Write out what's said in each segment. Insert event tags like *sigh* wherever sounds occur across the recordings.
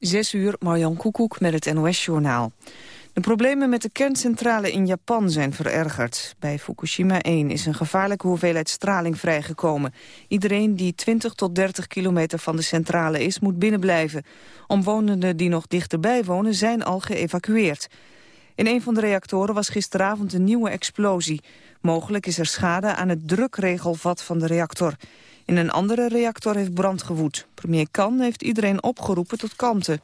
Zes uur, Marjan Koekoek met het NOS-journaal. De problemen met de kerncentrale in Japan zijn verergerd. Bij Fukushima 1 is een gevaarlijke hoeveelheid straling vrijgekomen. Iedereen die 20 tot 30 kilometer van de centrale is, moet binnenblijven. Omwonenden die nog dichterbij wonen zijn al geëvacueerd. In een van de reactoren was gisteravond een nieuwe explosie. Mogelijk is er schade aan het drukregelvat van de reactor. In een andere reactor heeft brand gewoed. Premier Kan heeft iedereen opgeroepen tot kalmte.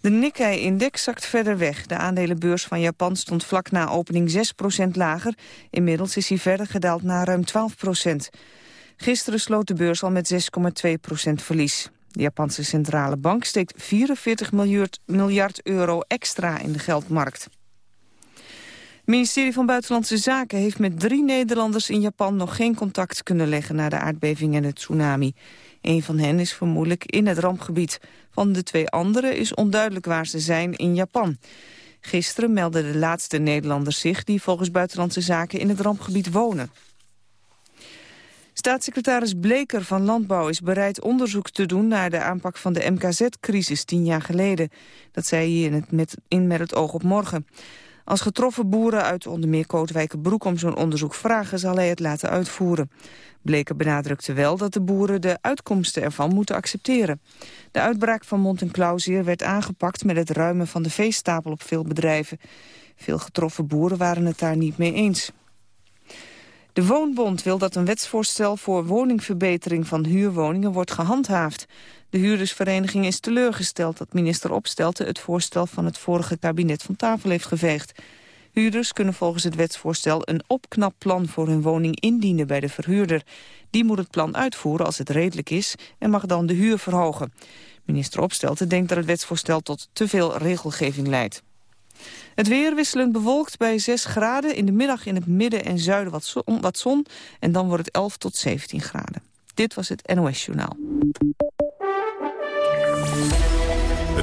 De Nikkei-index zakt verder weg. De aandelenbeurs van Japan stond vlak na opening 6% lager. Inmiddels is hij verder gedaald naar ruim 12% Gisteren sloot de beurs al met 6,2% verlies. De Japanse centrale bank steekt 44 miljard, miljard euro extra in de geldmarkt. Ministerie van Buitenlandse Zaken heeft met drie Nederlanders in Japan nog geen contact kunnen leggen na de aardbeving en het tsunami. Een van hen is vermoedelijk in het rampgebied. Van de twee anderen is onduidelijk waar ze zijn in Japan. Gisteren meldden de laatste Nederlanders zich die volgens Buitenlandse Zaken in het rampgebied wonen. Staatssecretaris Bleker van Landbouw is bereid onderzoek te doen naar de aanpak van de MKZ-crisis tien jaar geleden. Dat zei hij in, het met, in Met het oog op morgen. Als getroffen boeren uit onder meer Kootwijkenbroek om zo'n onderzoek vragen, zal hij het laten uitvoeren. Bleker benadrukte wel dat de boeren de uitkomsten ervan moeten accepteren. De uitbraak van Mont en werd aangepakt met het ruimen van de veestapel op veel bedrijven. Veel getroffen boeren waren het daar niet mee eens. De Woonbond wil dat een wetsvoorstel voor woningverbetering van huurwoningen wordt gehandhaafd. De huurdersvereniging is teleurgesteld dat minister Opstelten het voorstel van het vorige kabinet van tafel heeft geveegd. Huurders kunnen volgens het wetsvoorstel een opknapplan voor hun woning indienen bij de verhuurder. Die moet het plan uitvoeren als het redelijk is en mag dan de huur verhogen. Minister Opstelten denkt dat het wetsvoorstel tot te veel regelgeving leidt. Het weer wisselend bewolkt bij 6 graden. In de middag in het midden en zuiden wat zon, wat zon. En dan wordt het 11 tot 17 graden. Dit was het NOS Journaal.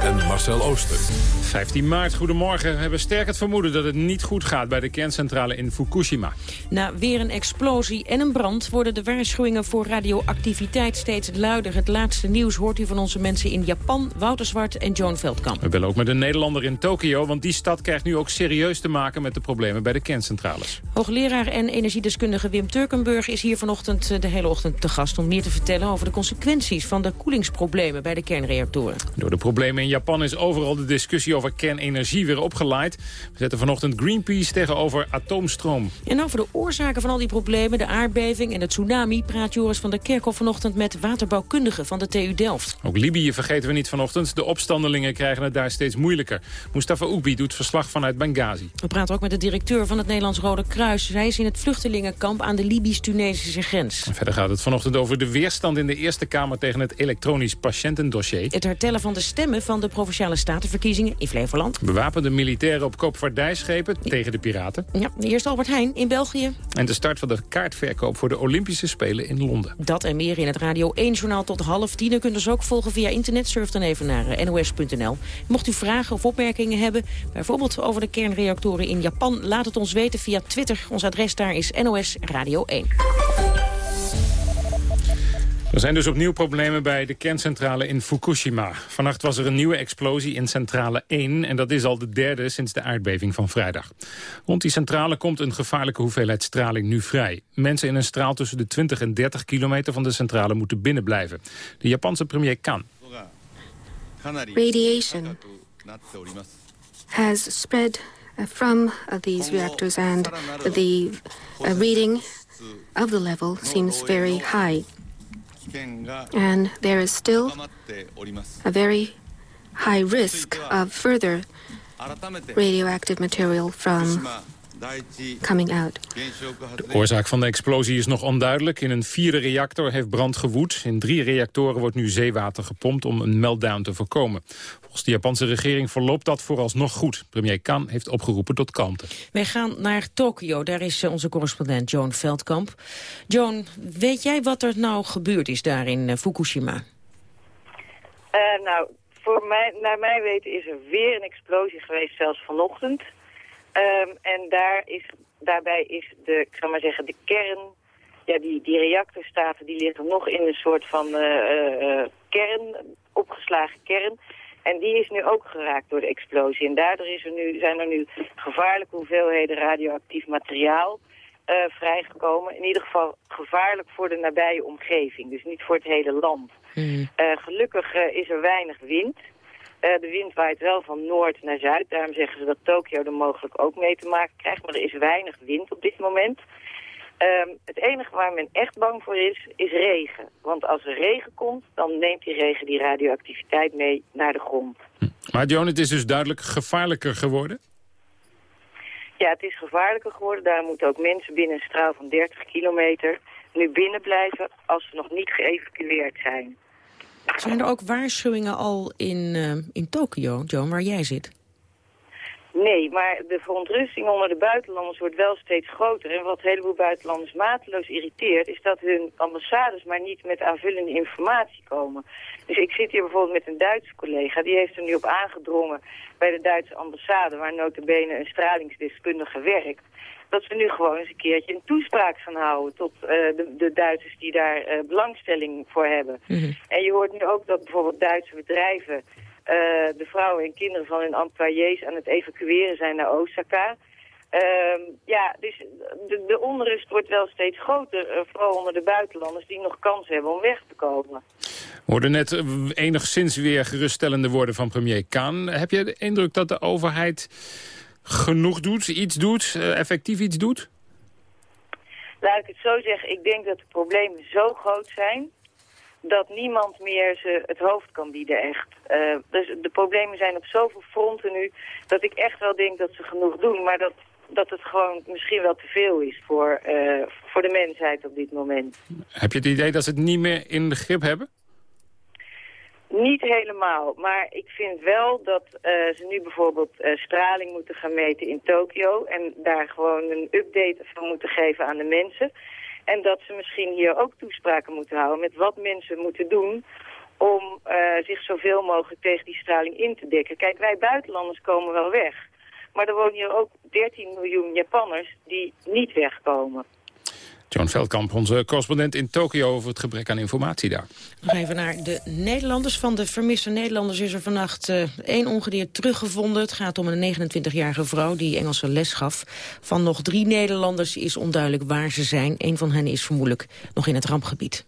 en Marcel Ooster. 15 maart, goedemorgen. We hebben sterk het vermoeden dat het niet goed gaat bij de kerncentrale in Fukushima. Na weer een explosie en een brand worden de waarschuwingen voor radioactiviteit steeds luider. Het laatste nieuws hoort u van onze mensen in Japan, Wouter Zwart en Joan Veldkamp. We bellen ook met een Nederlander in Tokio, want die stad krijgt nu ook serieus te maken met de problemen bij de kerncentrales. Hoogleraar en energiedeskundige Wim Turkenburg is hier vanochtend eh, de hele ochtend te gast om meer te vertellen over de consequenties van de koelingsproblemen bij de kernreactoren. Door de problemen in Japan is overal de discussie over kernenergie weer opgeleid. We zetten vanochtend Greenpeace tegenover atoomstroom. En over de oorzaken van al die problemen, de aardbeving en de tsunami... praat Joris van der Kerkhoff vanochtend met waterbouwkundigen van de TU Delft. Ook Libië vergeten we niet vanochtend. De opstandelingen krijgen het daar steeds moeilijker. Mustafa Oekbi doet verslag vanuit Benghazi. We praten ook met de directeur van het Nederlands Rode Kruis. Zij is in het vluchtelingenkamp aan de Libisch-Tunesische grens. En verder gaat het vanochtend over de weerstand in de Eerste Kamer... tegen het elektronisch patiëntendossier. Het hertellen van de stemmen van de Provinciale Statenverkiezingen in Flevoland. Bewapende militairen op koopvaardijschepen ja. tegen de piraten. Ja, eerst Albert Heijn in België. En de start van de kaartverkoop voor de Olympische Spelen in Londen. Dat en meer in het Radio 1-journaal tot half tien. U kunt ons ook volgen via internet. Surf dan even naar eh, nos.nl. Mocht u vragen of opmerkingen hebben, bijvoorbeeld over de kernreactoren in Japan... laat het ons weten via Twitter. Ons adres daar is NOS Radio 1. Er zijn dus opnieuw problemen bij de kerncentrale in Fukushima. Vannacht was er een nieuwe explosie in centrale 1... en dat is al de derde sinds de aardbeving van vrijdag. Rond die centrale komt een gevaarlijke hoeveelheid straling nu vrij. Mensen in een straal tussen de 20 en 30 kilometer van de centrale moeten binnenblijven. De Japanse premier kan. Radiation has spread uh, from uh, these reactors and the uh, reading of the level seems very high. And there is still a very high risk of further radioactive material from coming out. De oorzaak van de explosie is nog onduidelijk. In een vierde reactor heeft brand gewoed. In drie reactoren wordt nu zeewater gepompt om een meltdown te voorkomen. Volgens de Japanse regering verloopt dat vooralsnog goed. Premier Kan heeft opgeroepen tot kalmte. Wij gaan naar Tokio. Daar is eh, onze correspondent Joan Veldkamp. Joan, weet jij wat er nou gebeurd is daar in eh, Fukushima? Uh, nou, voor mij, naar mijn weten is er weer een explosie geweest, zelfs vanochtend. Um, en daar is, daarbij is de, ik ga maar zeggen, de kern ja, die, die reactorstaten die liggen nog in een soort van kern, opgeslagen kern. En die is nu ook geraakt door de explosie. En daardoor is er nu, zijn er nu gevaarlijke hoeveelheden radioactief materiaal uh, vrijgekomen. In ieder geval gevaarlijk voor de nabije omgeving. Dus niet voor het hele land. Mm. Uh, gelukkig uh, is er weinig wind. De wind waait wel van noord naar zuid. Daarom zeggen ze dat Tokio er mogelijk ook mee te maken krijgt. Maar er is weinig wind op dit moment. Um, het enige waar men echt bang voor is, is regen. Want als er regen komt, dan neemt die regen die radioactiviteit mee naar de grond. Hm. Maar Joan, het is dus duidelijk gevaarlijker geworden? Ja, het is gevaarlijker geworden. Daar moeten ook mensen binnen een straal van 30 kilometer nu binnen blijven als ze nog niet geëvacueerd zijn. Zijn er ook waarschuwingen al in, uh, in Tokio, Joan, waar jij zit? Nee, maar de verontrusting onder de buitenlanders wordt wel steeds groter. En wat een heleboel buitenlanders mateloos irriteert... is dat hun ambassades maar niet met aanvullende informatie komen. Dus ik zit hier bijvoorbeeld met een Duitse collega... die heeft er nu op aangedrongen bij de Duitse ambassade... waar notabene een stralingsdeskundige werkt... dat ze nu gewoon eens een keertje een toespraak gaan houden... tot uh, de, de, Duitsers die daar uh, belangstelling voor hebben. Mhm. En je hoort nu ook dat bijvoorbeeld Duitse bedrijven uh, de vrouwen en kinderen van hun employés aan het evacueren zijn naar Osaka. Uh, ja, dus de, de, onrust wordt wel steeds groter, uh, vooral onder de buitenlanders die nog kans hebben om weg te komen. We hoorden net eh, enigszins weer geruststellende woorden van premier Kaan. Heb je de indruk dat de overheid genoeg doet, iets doet, effectief iets doet? Laat ik het zo zeggen, ik denk dat de problemen zo groot zijn dat niemand meer ze het hoofd kan bieden, echt. Uh, dus de problemen zijn op zoveel fronten nu... dat ik echt wel denk dat ze genoeg doen... maar dat, dat het gewoon misschien wel te veel is voor, uh, voor de mensheid op dit moment. Heb je het idee dat ze het niet meer in de grip hebben? Niet helemaal, maar ik vind wel dat uh, ze nu bijvoorbeeld uh, straling moeten gaan meten in Tokio... en daar gewoon een update van moeten geven aan de mensen... En dat ze misschien hier ook toespraken moeten houden met wat mensen moeten doen om uh, zich zoveel mogelijk tegen die straling in te dekken. Kijk, wij buitenlanders komen wel weg. Maar er wonen hier ook 13 miljoen Japanners die niet wegkomen. John Veldkamp, onze correspondent in Tokio over het gebrek aan informatie daar. Nog even naar de Nederlanders. Van de vermiste Nederlanders is er vannacht uh, één ongedier teruggevonden. Het gaat om een 29-jarige vrouw die Engelse les gaf. Van nog drie Nederlanders is onduidelijk waar ze zijn. Een van hen is vermoedelijk nog in het rampgebied.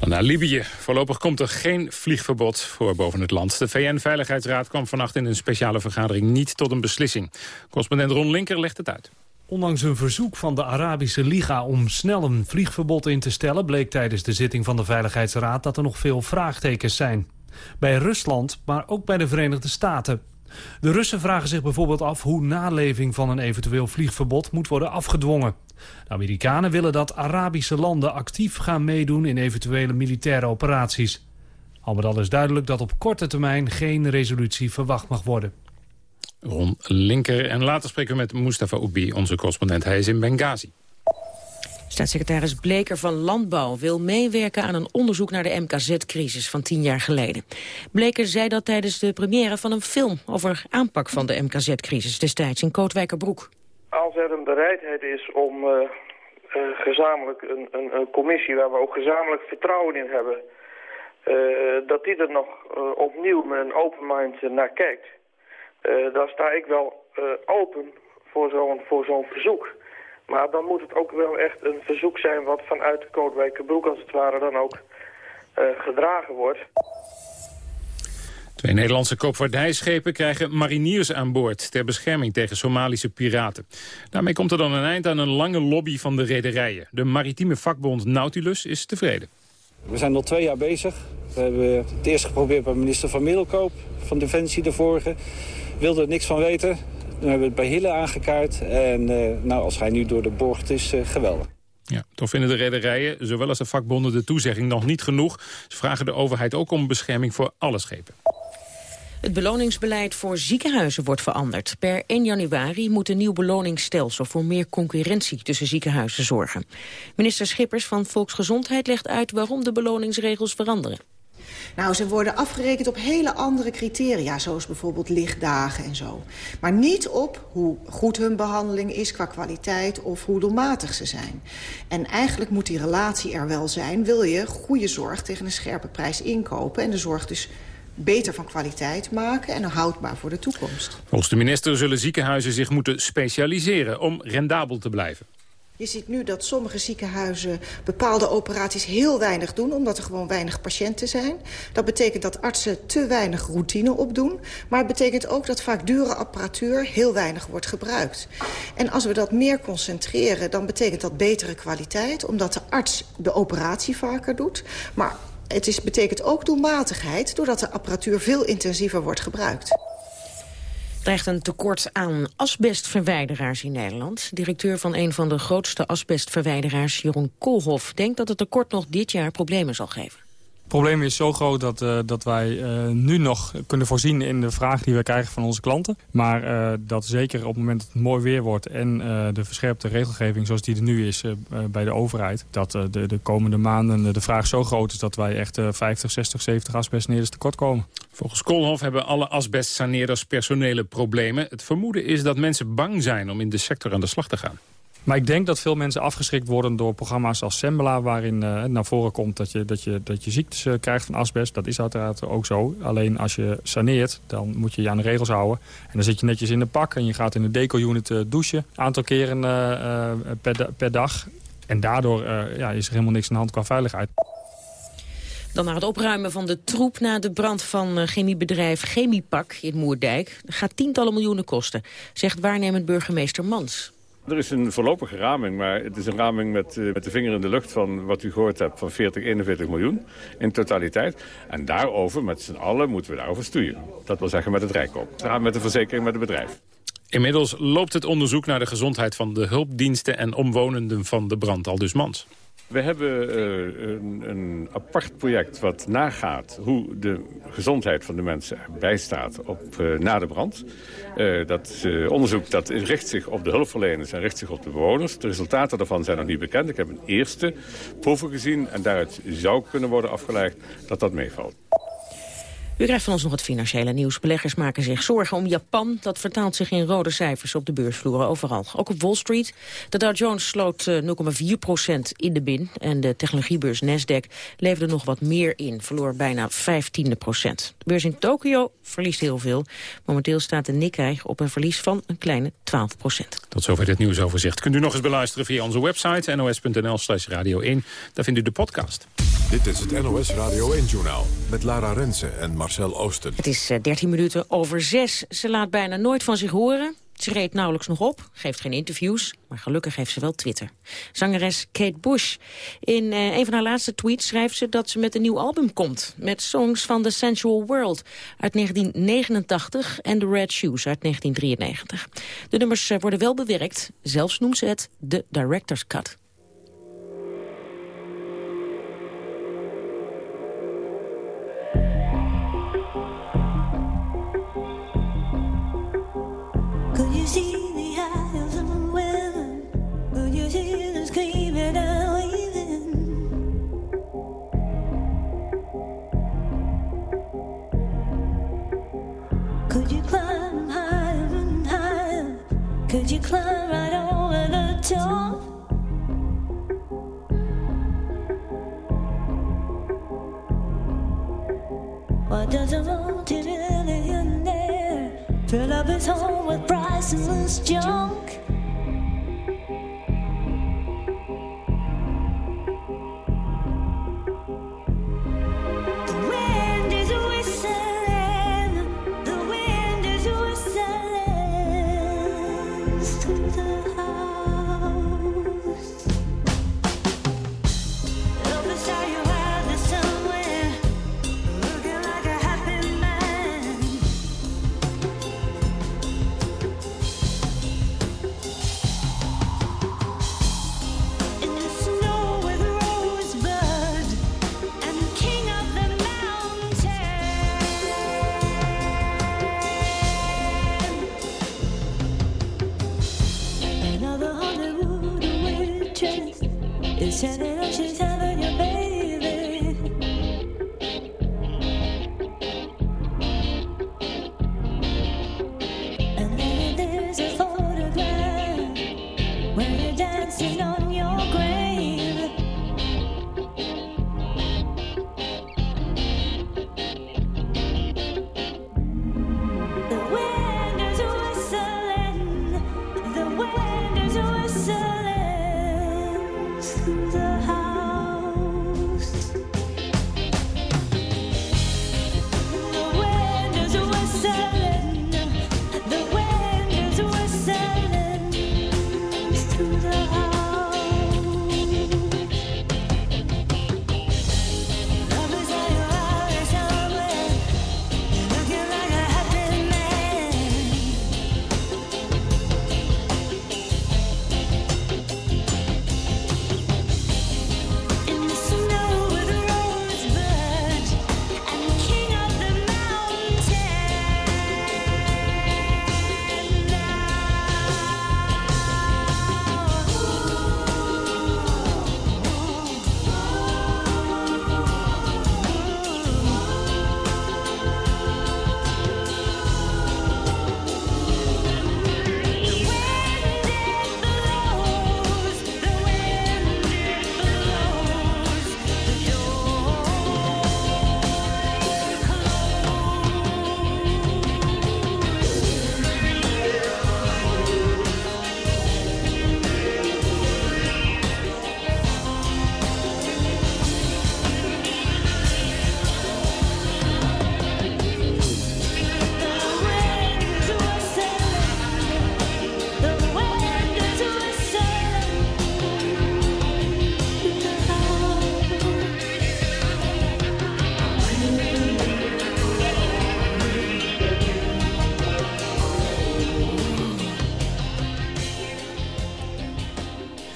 Dan naar Libië. Voorlopig komt er geen vliegverbod voor boven het land. De VN-veiligheidsraad kwam vannacht in een speciale vergadering niet tot een beslissing. Correspondent Ron Linker legt het uit. Ondanks een verzoek van de Arabische Liga om snel een vliegverbod in te stellen... bleek tijdens de zitting van de Veiligheidsraad dat er nog veel vraagtekens zijn. Bij Rusland, maar ook bij de Verenigde Staten. De Russen vragen zich bijvoorbeeld af hoe naleving van een eventueel vliegverbod moet worden afgedwongen. De Amerikanen willen dat Arabische landen actief gaan meedoen in eventuele militaire operaties. Al met al is duidelijk dat op korte termijn geen resolutie verwacht mag worden. Ron Linker. En later spreken we met Mustafa Oubi, onze correspondent. Hij is in Benghazi. Staatssecretaris Bleker van Landbouw wil meewerken aan een onderzoek naar de MKZ-crisis van tien jaar geleden. Bleker zei dat tijdens de première van een film over aanpak van de MKZ-crisis destijds in Kootwijkerbroek. Als er een bereidheid is om uh, uh, gezamenlijk een, een, een, commissie waar we ook gezamenlijk vertrouwen in hebben, uh, dat die er nog opnieuw met een open mind naar kijkt. Uh, daar sta ik wel uh, open voor zo'n voor zo'n verzoek. Maar dan moet het ook wel echt een verzoek zijn wat vanuit de Kootwijkerbroek als het ware dan ook uh, gedragen wordt. Twee Nederlandse koopvaardijschepen krijgen mariniers aan boord... ter bescherming tegen Somalische piraten. Daarmee komt er dan een eind aan een lange lobby van de rederijen. De maritieme vakbond Nautilus is tevreden. We zijn al twee jaar bezig. We hebben het eerst geprobeerd bij minister van Middelkoop van Defensie, de vorige wilde er niks van weten. We hebben het bij Hille aangekaart. En uh, nou, als hij nu door de bocht is, uh, geweldig. Ja, toch vinden de rederijen, zowel als de vakbonden, de toezegging nog niet genoeg. Ze vragen de overheid ook om bescherming voor alle schepen. Het beloningsbeleid voor ziekenhuizen wordt veranderd. Per 1 januari moet een nieuw beloningsstelsel voor meer concurrentie tussen ziekenhuizen zorgen. Minister Schippers van Volksgezondheid legt uit waarom de beloningsregels veranderen. Nou, ze worden afgerekend op hele andere criteria... zoals bijvoorbeeld lichtdagen en zo. Maar niet op hoe goed hun behandeling is qua kwaliteit... of hoe doelmatig ze zijn. En eigenlijk moet die relatie er wel zijn... wil je goede zorg tegen een scherpe prijs inkopen... en de zorg dus beter van kwaliteit maken en houdbaar voor de toekomst. Volgens de minister zullen ziekenhuizen zich moeten specialiseren om rendabel te blijven. Je ziet nu dat sommige ziekenhuizen bepaalde operaties heel weinig doen... omdat er gewoon weinig patiënten zijn. Dat betekent dat artsen te weinig routine opdoen. Maar het betekent ook dat vaak dure apparatuur heel weinig wordt gebruikt. En als we dat meer concentreren, dan betekent dat betere kwaliteit... omdat de arts de operatie vaker doet. Maar het is, betekent ook doelmatigheid... doordat de apparatuur veel intensiever wordt gebruikt dreigt een tekort aan asbestverwijderaars in Nederland. Directeur van een van de grootste asbestverwijderaars, Jeroen Koolhof... denkt dat het tekort nog dit jaar problemen zal geven. Probleem is zo groot dat, uh, dat wij uh, nu nog kunnen voorzien in de vraag die we krijgen van onze klanten. Maar uh, dat zeker op het moment dat het mooi weer wordt en de verscherpte regelgeving zoals die er nu is bij de overheid. Dat de, de komende maanden de vraag zo groot is dat wij echt 50, 60, 70 asbestsaneerders tekort komen. Volgens Koolhof hebben alle asbestsaneerders personele problemen. Het vermoeden is dat mensen bang zijn om in de sector aan de slag te gaan. Maar ik denk dat veel mensen afgeschrikt worden door programma's als Sembla... waarin uh, naar voren komt dat je, dat je, dat je ziektes uh, krijgt van asbest. Dat is uiteraard ook zo. Alleen als je saneert, dan moet je je aan de regels houden. En dan zit je netjes in de pak en je gaat in de deco-unit uh, douchen. Aantal keren per, per dag. En daardoor ja, is er helemaal niks aan de hand qua veiligheid. Dan naar het opruimen van de troep na de brand van chemiebedrijf Chemiepak in Moerdijk. Dat gaat tientallen miljoenen kosten, zegt waarnemend burgemeester Mans. Er is een voorlopige raming, maar het is een raming met, uh, met de vinger in de lucht van wat u gehoord hebt van 40, 41 miljoen in totaliteit. En daarover, met z'n allen, moeten we daarover sturen. Dat wil zeggen met het Rijkoop. We gaan met de verzekering met het bedrijf. Inmiddels loopt het onderzoek naar de gezondheid van de hulpdiensten en omwonenden van de brand, al dus mans. We hebben uh, een, een, apart project wat nagaat hoe de gezondheid van de mensen erbij staat op, uh, na de brand. Uh, dat onderzoek dat richt zich op de hulpverleners en richt zich op de bewoners. De resultaten daarvan zijn nog niet bekend. Ik heb een eerste proeven gezien en daaruit zou kunnen worden afgeleid dat dat meevalt. U krijgt van ons nog het financiële nieuws. Beleggers maken zich zorgen om Japan. Dat vertaalt zich in rode cijfers op de beursvloeren overal. Ook op Wall Street. De Dow Jones sloot 0,4% eh, in de bin. En de technologiebeurs Nasdaq leverde nog wat meer in. Verloor bijna 15 procent. De beurs in Tokio verliest heel veel. Momenteel staat de Nikkei op een verlies van een kleine 12 procent. Tot zover dit nieuwsoverzicht. Kunt u nog eens beluisteren via onze website nos.nl slash radio 1. Daar vindt u de podcast. Dit is het NOS Radio 1-journaal met Lara Rensen en Marcel Het is 13 eh, minuten over 6. Ze laat bijna nooit van zich horen. Ze reed nauwelijks nog op, geeft geen interviews, maar gelukkig heeft ze wel Twitter. Zangeres Kate Bush. In uh, een van haar laatste tweets schrijft ze dat ze met een nieuw album komt. Met songs van The Sensual World uit 1989 en The Red Shoes uit 1993. De nummers eh, worden wel bewerkt, zelfs noemt ze het de Director's Cut. Why What does a multi-millionaire fill up his home with priceless junk? 想念让心跳。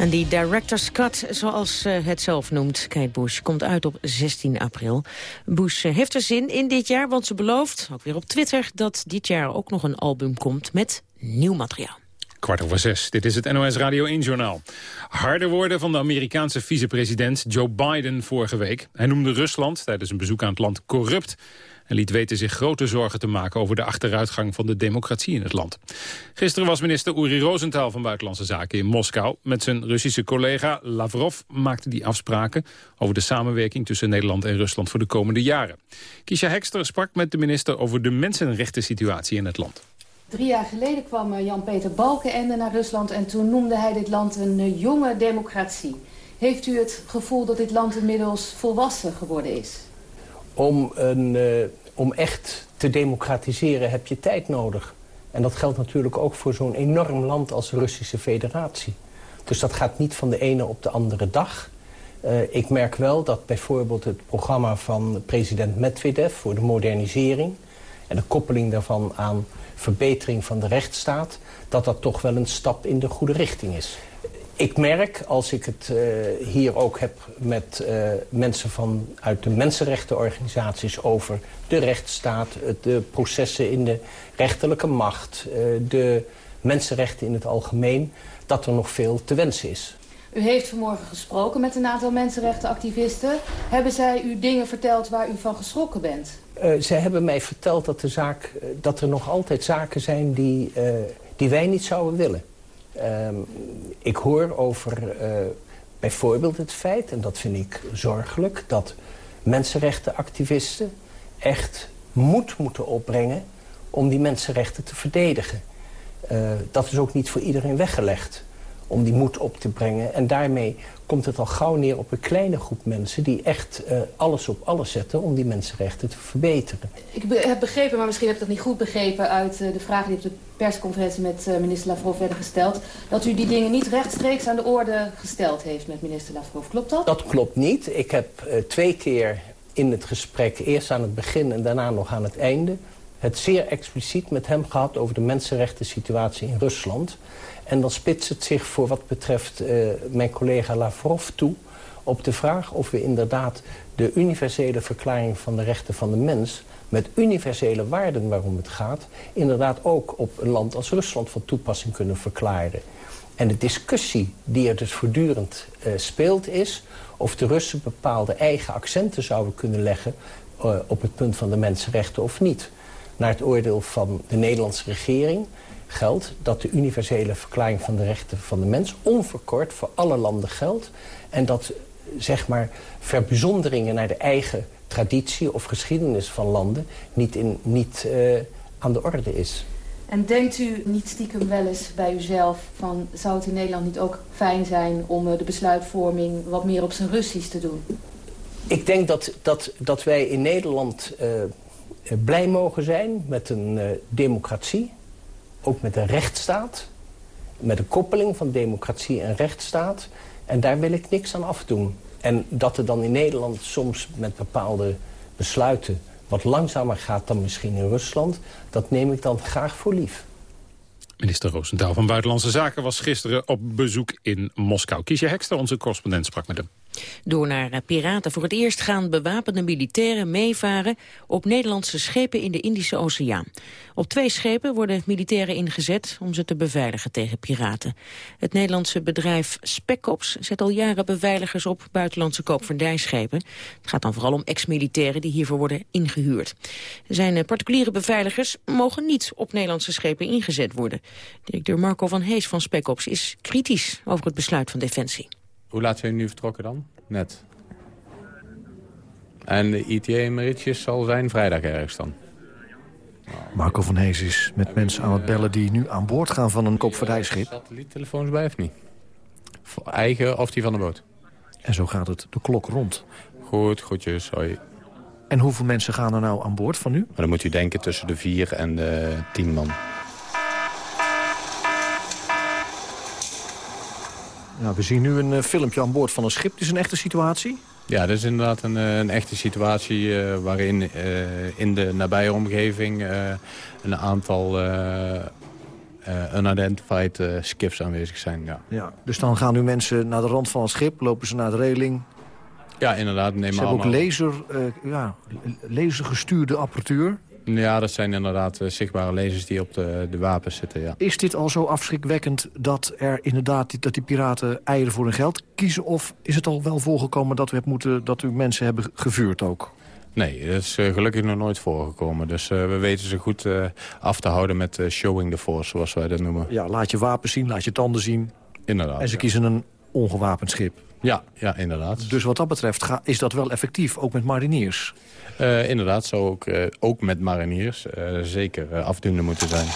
En die director's cut, zoals uh, het zelf noemt, Kate Bush, komt uit op 16 april. Bush uh, heeft er zin in dit jaar, want ze belooft, ook weer op Twitter... dat dit jaar ook nog een album komt met nieuw materiaal. Kwart over zes. Dit is het NOS Radio 1-journaal. Harde woorden van de Amerikaanse vicepresident Joe Biden vorige week. Hij noemde Rusland tijdens een bezoek aan het land corrupt en liet weten zich grote zorgen te maken over de achteruitgang van de democratie in het land. Gisteren was minister Uri Rosenthal van Buitenlandse Zaken in Moskou. Met zijn Russische collega Lavrov maakte die afspraken over de samenwerking tussen Nederland en Rusland voor de komende jaren. Kisha Hekster sprak met de minister over de mensenrechten situatie in het land. Drie jaar geleden kwam eh, Jan-Peter Balkenende naar Rusland... en toen noemde hij dit land een eh, jonge democratie. Heeft u het gevoel dat dit land inmiddels volwassen geworden is? Om, een, uh, om echt te democratiseren heb je tijd nodig. En dat geldt natuurlijk ook voor zo'n enorm land als de Russische federatie. Dus dat gaat niet van de ene op de andere dag. Uh, ik merk wel dat bijvoorbeeld het programma van president Medvedev... voor de modernisering en de koppeling daarvan aan verbetering van de rechtsstaat... dat dat toch wel een stap in de goede richting is. Ik merk, als ik het uh, hier ook heb met uh, mensen van, uit de mensenrechtenorganisaties... over de rechtsstaat, de processen in de rechterlijke macht... Uh, de mensenrechten in het algemeen, dat er nog veel te wensen is. U heeft vanmorgen gesproken met een aantal mensenrechtenactivisten. Hebben zij u dingen verteld waar u van geschrokken bent? Zij hebben mij verteld dat, de zaak, dat er nog altijd zaken zijn die, die wij niet zouden willen. Um, ik hoor over bijvoorbeeld het feit, en dat vind ik zorgelijk... dat mensenrechtenactivisten echt moed moeten opbrengen om die mensenrechten te verdedigen. dat is ook niet voor iedereen weggelegd om die moed op te brengen. En daarmee komt het al gauw neer op een kleine groep mensen... die echt uh, alles op alles zetten om die mensenrechten te verbeteren. Ik be heb begrepen, maar misschien heb ik dat niet goed begrepen... uit uh, de vragen die op de persconferentie met uh, minister Lavrov werden gesteld... dat u die dingen niet rechtstreeks aan de orde gesteld heeft met minister Lavrov. Klopt dat? Dat klopt niet. Ik heb twee keer in het gesprek, eerst aan het begin en daarna nog aan het einde... het zeer expliciet met hem gehad over de mensenrechten situatie in Rusland... En dan spitst het zich voor wat betreft uh, mijn collega Lavrov toe... op de vraag of we inderdaad de universele verklaring van de rechten van de mens... met universele waarden waarom het gaat... inderdaad ook op een land als Rusland van toepassing kunnen verklaren. En de discussie die er dus voortdurend uh, speelt is... of de Russen bepaalde eigen accenten zouden kunnen leggen... Uh, op het punt van de mensenrechten of niet. Naar het oordeel van de Nederlandse regering geldt dat de universele verklaring van de rechten van de mens onverkort voor alle landen geldt. En dat zeg maar verbijzonderingen naar de eigen traditie of geschiedenis van landen niet, in, niet uh, aan de orde is. En denkt u niet stiekem wel eens bij uzelf van zou het in Nederland niet ook fijn zijn om uh, de besluitvorming wat meer op zijn Russisch te doen? Ik denk dat, dat, dat wij in Nederland uh, blij mogen zijn met een democratie ook met een rechtsstaat. Met een koppeling van democratie en rechtsstaat. En daar wil ik niks aan afdoen. En dat er dan in Nederland soms met bepaalde besluiten... wat langzamer gaat dan misschien in Rusland... dat neem ik dan graag voor lief. Minister Roosentaal van Buitenlandse Zaken was gisteren op bezoek in Moskou. Kiesje Hekster, onze correspondent, sprak met hem. Door naar eh, piraten. Voor het eerst gaan bewapende militairen meevaren op Nederlandse schepen in de Indische Oceaan. Op twee schepen worden militairen ingezet om ze te beveiligen tegen piraten. Het Nederlandse bedrijf Specops zet al jaren beveiligers op buitenlandse koopvaardijschepen. Het gaat dan vooral om ex-militairen die hiervoor worden ingehuurd. Zijn eh, particuliere beveiligers mogen niet op Nederlandse schepen ingezet worden. Directeur Marco van Hees van Specops is kritisch over het besluit van Defensie. Hoe laat zijn jullie nu vertrokken dan? Net. En de ITA in Mauritius zal zijn vrijdag ergens dan. Marco van Hees is met mensen aan het bellen die nu aan boord gaan van een kopvaardijschip. Satelliettelefoons bij of niet? Voor eigen of die van de boot? En zo gaat het de klok rond. Goed, goedjes, hoi. En hoeveel mensen gaan er nou aan boord van nu? Maar dan moet u denken tussen de vier en de tien man. Nou, we zien nu een uh, filmpje aan boord van een schip. Dit is een echte situatie? Ja, dat is inderdaad een, uh, een echte situatie uh, waarin in de nabije omgeving een aantal unidentified skips aanwezig zijn. Ja. Ja, dus dan gaan nu mensen naar de rand van het schip, lopen ze naar de reling... Ja, inderdaad. Neem ze hebben ook laser, ja, lasergestuurde apparatuur. Ja, dat zijn inderdaad zichtbare lasers die op de, de wapens zitten, ja. Is dit al zo afschrikwekkend dat er inderdaad die, dat die piraten eieren voor hun geld kiezen? Of is het al wel voorgekomen dat, we moeten, dat u mensen hebben gevuurd ook? Nee, dat is gelukkig nog nooit voorgekomen. Dus we weten ze goed af te houden met showing the force, zoals wij dat noemen. Ja, laat je wapens zien, laat je tanden zien. Inderdaad. En ze kiezen een ongewapend schip. Ja, ja, inderdaad. Dus wat dat betreft is dat wel effectief, ook met mariniers? Uh, inderdaad, zou ook, uh, ook met mariniers uh, zeker afdoende moeten zijn.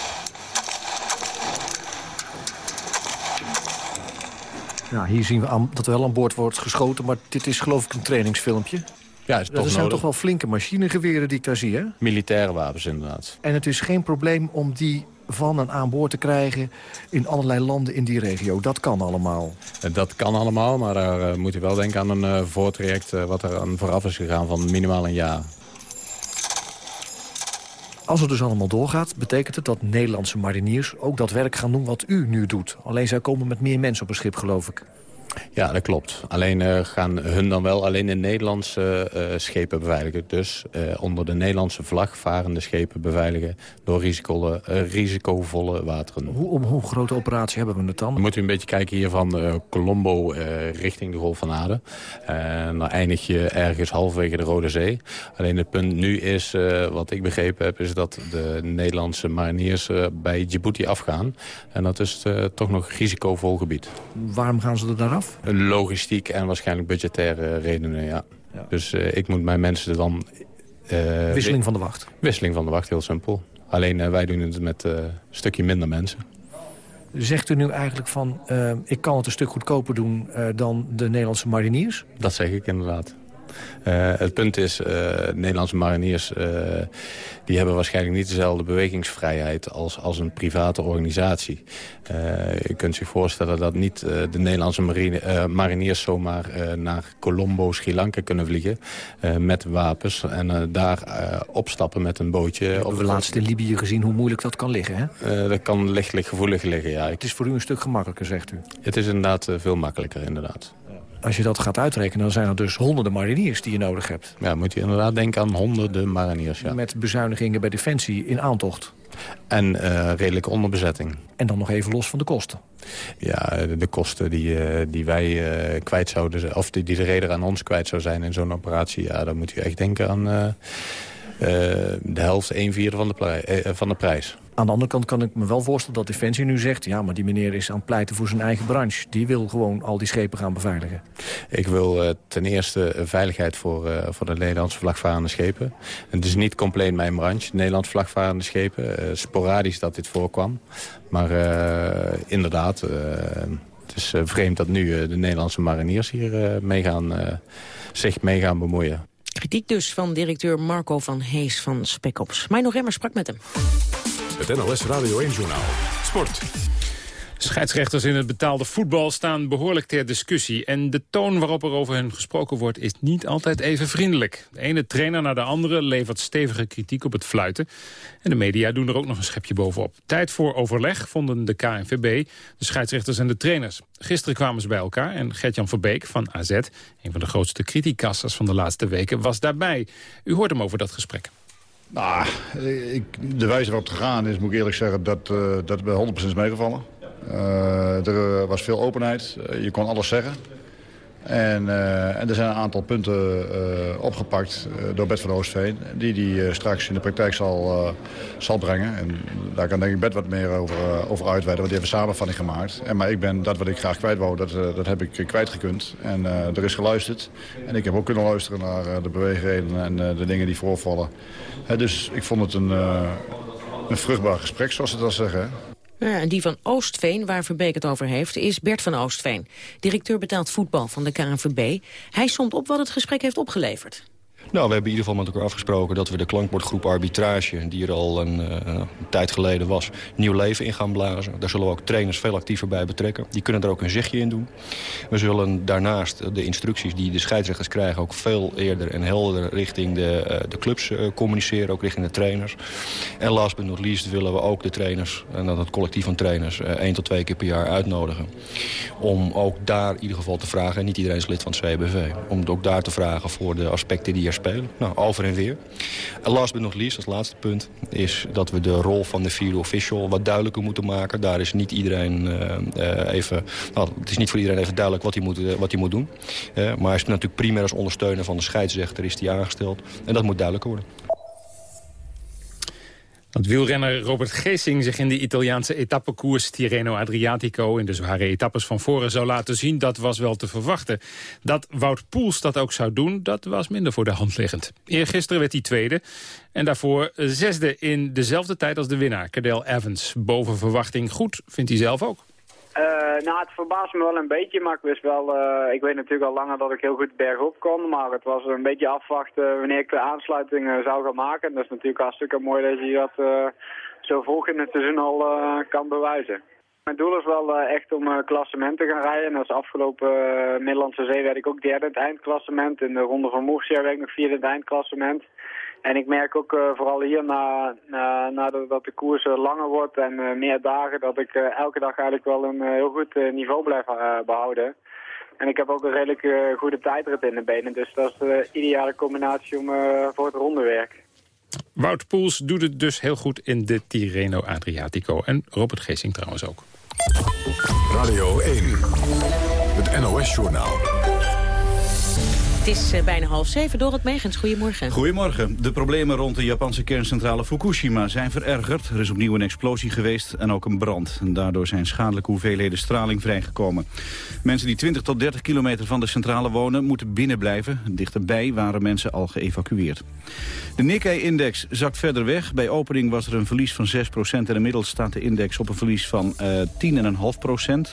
Ja, hier zien we aan, dat er wel aan boord wordt geschoten, maar dit is geloof ik een trainingsfilmpje. Ja, is toch er zijn nodig. toch wel flinke machinegeweren die ik daar zie, hè? Militaire wapens, inderdaad. En het is geen probleem om die van en aan boord te krijgen in allerlei landen in die regio. Dat kan allemaal. Dat kan allemaal, maar daar uh, moet je wel denken aan een uh, voortraject... Uh, wat er aan vooraf is gegaan van minimaal een jaar. Als het dus allemaal doorgaat, betekent het dat Nederlandse mariniers... ook dat werk gaan doen wat u nu doet. Alleen zij komen met meer mensen op een schip, geloof ik. Ja, dat klopt. Alleen uh, gaan hun dan wel alleen de Nederlandse uh, schepen beveiligen. Dus uh, onder de Nederlandse vlag varende schepen beveiligen... door risicovolle, risicovolle wateren. Hoe, om hoe grote operatie hebben we het dan? Dan moet u een beetje kijken hier van Colombo richting de Golf van Aden. dan eindig je ergens halverwege de Rode Zee. Alleen het punt nu is, wat ik begrepen heb... is dat de Nederlandse mariniers bij Djibouti afgaan. En dat is toch nog risicovol gebied. Waarom gaan ze er daar af? Logistiek en waarschijnlijk budgettaire redenen, ja. ja. Dus uh, ik moet mijn mensen dan... Uh, wisseling van de wacht? Wisseling van de wacht, heel simpel. Alleen uh, wij doen het met een stukje minder mensen. Zegt u nu eigenlijk van, ik kan het een stuk goedkoper doen dan de Nederlandse mariniers? Dat zeg ik inderdaad. Uh, het punt is, uh, Nederlandse mariniers uh, die hebben waarschijnlijk niet dezelfde bewegingsvrijheid als, als een private organisatie. je kunt zich voorstellen dat niet de Nederlandse marine, mariniers zomaar naar Colombo, Sri Lanka kunnen vliegen met wapens en daar opstappen met een bootje. We hebben laatst in Libië gezien hoe moeilijk dat kan liggen, hè? dat kan lichtelijk gevoelig liggen, ja. Het is voor u een stuk gemakkelijker, zegt u? Het is inderdaad veel makkelijker, inderdaad als je dat gaat uitrekenen, dan zijn er dus honderden mariniers die je nodig hebt. Ja, moet je inderdaad denken aan honderden mariniers, ja. Met bezuinigingen bij Defensie in aantocht. En uh, redelijke onderbezetting. En dan nog even los van de kosten. Ja, de, kosten die, uh, die wij uh, kwijt zouden... of die, die de reder aan ons kwijt zou zijn in zo'n operatie... ja, dan moet je echt denken aan de helft, een vierde van de, van de prijs. Aan de andere kant kan ik me wel voorstellen dat Defensie nu zegt... ja, maar die meneer is aan het pleiten voor zijn eigen branche. Die wil gewoon al die schepen gaan beveiligen. Ik wil uh, ten eerste veiligheid voor, uh, voor de Nederlandse vlagvarende schepen. En het is niet compleet mijn branche, Nederlands vlagvarende schepen. Uh, sporadisch dat dit voorkwam. Maar inderdaad, het is vreemd dat nu de Nederlandse mariniers hier mee gaan, zich mee gaan bemoeien. Kritiek dus van directeur Marco van Hees van Spekops. Mino Remmer sprak met hem. Het NOS Radio 1-journaal. Sport. Scheidsrechters in het betaalde voetbal staan behoorlijk ter discussie. En de toon waarop er over hen gesproken wordt is niet altijd even vriendelijk. De ene trainer naar de andere levert stevige kritiek op het fluiten. En de media doen er ook nog een schepje bovenop. Tijd voor overleg vonden de KNVB, de scheidsrechters en de trainers. Gisteren kwamen ze bij elkaar en Gertjan Verbeek van AZ... een van de grootste kritiekassers van de laatste weken, was daarbij. U hoort hem over dat gesprek. Nou, ik, de wijze waarop het gegaan is, moet ik eerlijk zeggen, dat, uh, dat bij 100% is meegevallen. Uh, er was veel openheid, uh, je kon alles zeggen. En, en er zijn een aantal punten opgepakt door Bert van Oostveen... die die straks in de praktijk zal, zal brengen. En daar kan denk ik Bert wat meer over, over uitweiden, want die hebben samen van gemaakt. En, maar ik ben dat wat ik graag kwijt wou, dat, dat heb ik kwijtgekund. En er is geluisterd. En ik heb ook kunnen luisteren naar de beweegredenen en de dingen die voorvallen. dus ik vond het een, een vruchtbaar gesprek, zoals ze dat zeggen. Ja, en die van Oostveen, waar Verbeek het over heeft, is Bert van Oostveen. Directeur betaald voetbal van de KNVB. Hij somt op wat het gesprek heeft opgeleverd. Nou, we hebben in ieder geval met elkaar afgesproken dat we de klankbordgroep arbitrage... die er al een, uh, een, tijd geleden was, nieuw leven in gaan blazen. Daar zullen we ook trainers veel actiever bij betrekken. Die kunnen er ook een zegje in doen. We zullen daarnaast de instructies die de scheidsrechters krijgen... ook veel eerder en helder richting de, uh, de clubs uh, communiceren, ook richting de trainers. En last but not least willen we ook de trainers, en dat het collectief van trainers... één tot twee keer per jaar uitnodigen. Om ook daar in ieder geval te vragen, en niet iedereen is lid van het CBV... om ook daar te vragen voor de aspecten die er spelen. Nou, over en weer. Last but not least, als laatste punt... is dat we de rol van de vierde official wat duidelijker moeten maken. Daar is niet iedereen uh, even... Nou, het is niet voor iedereen even duidelijk wat hij moet, uh, wat hij moet doen. Maar hij is natuurlijk primair als ondersteuner van de scheidsrechter is die aangesteld. En dat moet duidelijker worden. Dat wielrenner Robert Geesing zich in de Italiaanse etappekoers Tirreno Adriatico in de zware etappes van voren zou laten zien, dat was wel te verwachten. Dat Wout Poels dat ook zou doen, dat was minder voor de hand liggend. Eergisteren werd hij tweede en daarvoor zesde in dezelfde tijd als de winnaar, Cadel Evans. Boven verwachting goed, vindt hij zelf ook. Uh, nou, het verbaast me wel een beetje, maar ik wist wel, uh, ik weet natuurlijk al langer dat ik heel goed bergop kon, maar het was een beetje afwachten wanneer ik de aansluiting uh, zou gaan maken. Dat is natuurlijk hartstikke mooi dat je dat zo vroeg in het seizoen al kan bewijzen. Mijn doel is wel echt om klassement te gaan rijden. En als afgelopen Middellandse Zee werd ik ook derde in het eindklassement. In de ronde van Murcia werd ik nog vierde in het eindklassement. En ik merk ook uh, vooral hier, na, na, nadat de koers langer wordt en uh, meer dagen, dat ik uh, elke dag eigenlijk wel een heel goed niveau blijf behouden. En ik heb ook een redelijk goede tijdrit in de benen, dus dat is de ideale combinatie om, voor het rondewerk. Wout Poels doet het dus heel goed in de Tirreno Adriatico. En Robert Geesing trouwens ook. Radio 1, het NOS-journaal. Is uh, bijna half zeven. Dorot Megens, goedemorgen. Goedemorgen. De problemen rond de Japanse kerncentrale Fukushima zijn verergerd. Er is opnieuw een explosie geweest en ook een brand. En daardoor zijn schadelijke hoeveelheden straling vrijgekomen. Mensen die 20 tot 30 kilometer van de centrale wonen moeten binnenblijven. Dichterbij waren mensen al geëvacueerd. De Nikkei-index zakt verder weg. Bij opening was er een verlies van 6% en inmiddels staat de index op een verlies van uh,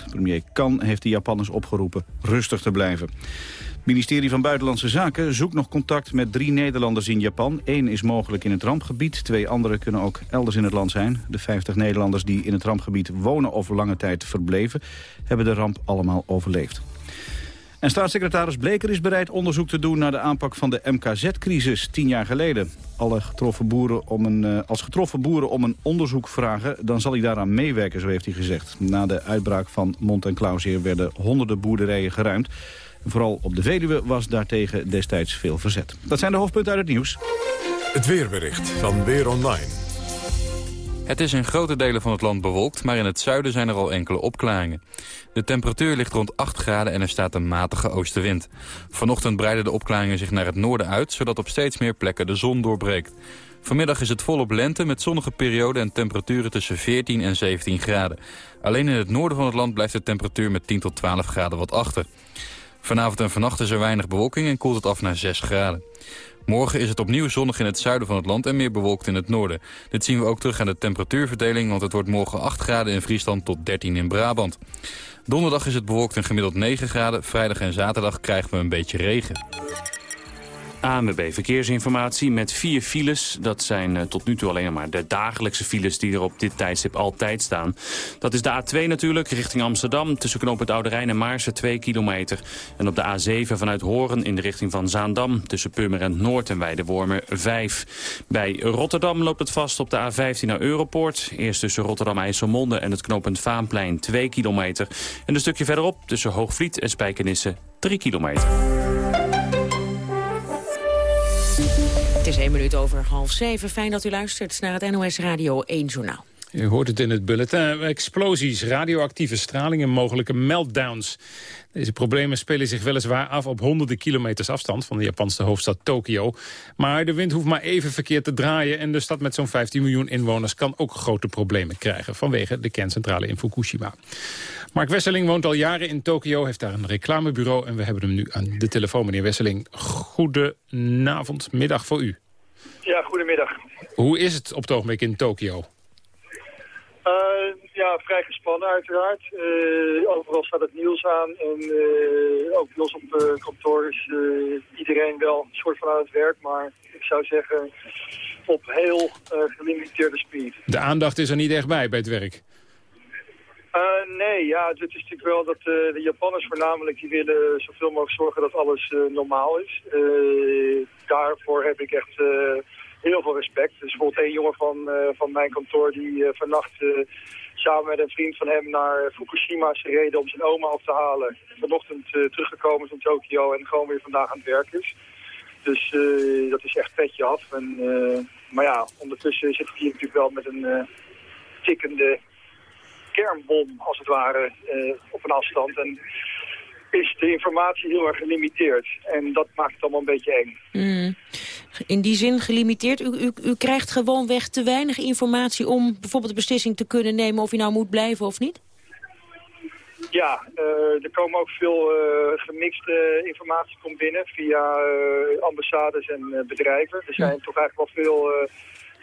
10,5% Premier Kan heeft de Japanners opgeroepen rustig te blijven. Ministerie van Buitenlandse Zaken zoekt nog contact met drie Nederlanders in Japan. Eén is mogelijk in het rampgebied, twee anderen kunnen ook elders in het land zijn. De 50 Nederlanders die in het rampgebied wonen of lange tijd verbleven... hebben de ramp allemaal overleefd. En staatssecretaris Bleker is bereid onderzoek te doen naar de aanpak van de MKZ-crisis tien jaar geleden. Alle getroffen boeren om een, uh, als getroffen boeren om een onderzoek vragen, dan zal hij daaraan meewerken, zo heeft hij gezegd. Na de uitbraak van Mont en werden honderden boerderijen geruimd. Vooral op de Veluwe was daartegen destijds veel verzet. Dat zijn de hoofdpunten uit het nieuws. Het weerbericht van Weer Online. Het is in grote delen van het land bewolkt, maar in het zuiden zijn er al enkele opklaringen. De temperatuur ligt rond 8 graden en er staat een matige oostenwind. Vanochtend breiden de opklaringen zich naar het noorden uit, zodat op steeds meer plekken de zon doorbreekt. Vanmiddag is het volop lente met zonnige perioden en temperaturen tussen 14 en 17 graden. Alleen in het noorden van het land blijft de temperatuur met 10 tot 12 graden wat achter. Vanavond en vannacht is er weinig bewolking en koelt het af naar 6 graden. Morgen is het opnieuw zonnig in het zuiden van het land en meer bewolkt in het noorden. Dit zien we ook terug aan de temperatuurverdeling, want het wordt morgen 8 graden in Friesland tot 13 in Brabant. Donderdag is het bewolkt en gemiddeld 9 graden. Vrijdag en zaterdag krijgen we een beetje regen. ANWB Verkeersinformatie met vier files. Dat zijn uh, tot nu toe alleen maar de dagelijkse files die er op dit tijdstip altijd staan. Dat is de A2 natuurlijk, richting Amsterdam. Tussen knoop het Oude Rijn en Maarsen 2 kilometer. En op de A7 vanuit Horen in de richting van Zaandam. Tussen Purmerend Noord en Weidewormer 5. Bij Rotterdam loopt het vast op de A15 naar Europoort. Eerst tussen Rotterdam-IJsselmonde en het knooppunt Vaanplein 2 kilometer. En een stukje verderop tussen Hoogvliet en Spijkenisse 3 kilometer. Het is één minuut over half zeven. Fijn dat u luistert naar het NOS Radio 1 Journaal. U hoort het in het bulletin. Explosies, radioactieve straling en mogelijke meltdowns. Deze problemen spelen zich weliswaar af op honderden kilometers afstand... van de Japanse hoofdstad Tokio. Maar de wind hoeft maar even verkeerd te draaien... en de stad met zo'n 15 miljoen inwoners kan ook grote problemen krijgen... vanwege de kerncentrale in Fukushima. Mark Wesseling woont al jaren in Tokio, heeft daar een reclamebureau... en we hebben hem nu aan de telefoon, meneer Wesseling. Goedenavond, middag voor u. Ja, goedemiddag. Hoe is het op het ogenblik in Tokio? Uh, ja, vrij gespannen uiteraard. Uh, overal staat het nieuws aan en uh, ook ons op kantoor is iedereen wel een soort van aan het werk. Maar ik zou zeggen op heel gelimiteerde speed. De aandacht is er niet echt bij bij het werk? Nee, ja, het is natuurlijk wel dat de Japanners voornamelijk die willen zoveel mogelijk zorgen dat alles normaal is. daarvoor heb ik echt heel veel respect. Dus bijvoorbeeld een jongen van, van mijn kantoor die vannacht samen met een vriend van hem naar Fukushima is gereden om zijn oma op te halen. Vanochtend teruggekomen van Tokio en gewoon weer vandaag aan het werk is. Dus dat is echt petje af. En, maar ja, ondertussen zit hij hier natuurlijk wel met een tikkende kernbom, als het ware, op een afstand. En is de informatie heel erg gelimiteerd. En dat maakt het allemaal een beetje eng. Mm. In die zin gelimiteerd. U, u, u krijgt gewoonweg te weinig informatie om bijvoorbeeld de beslissing te kunnen nemen of u nou moet blijven of niet? Ja, uh, er komen ook veel uh, gemixte informatie komt binnen via uh, ambassades en bedrijven. Er zijn toch eigenlijk wel veel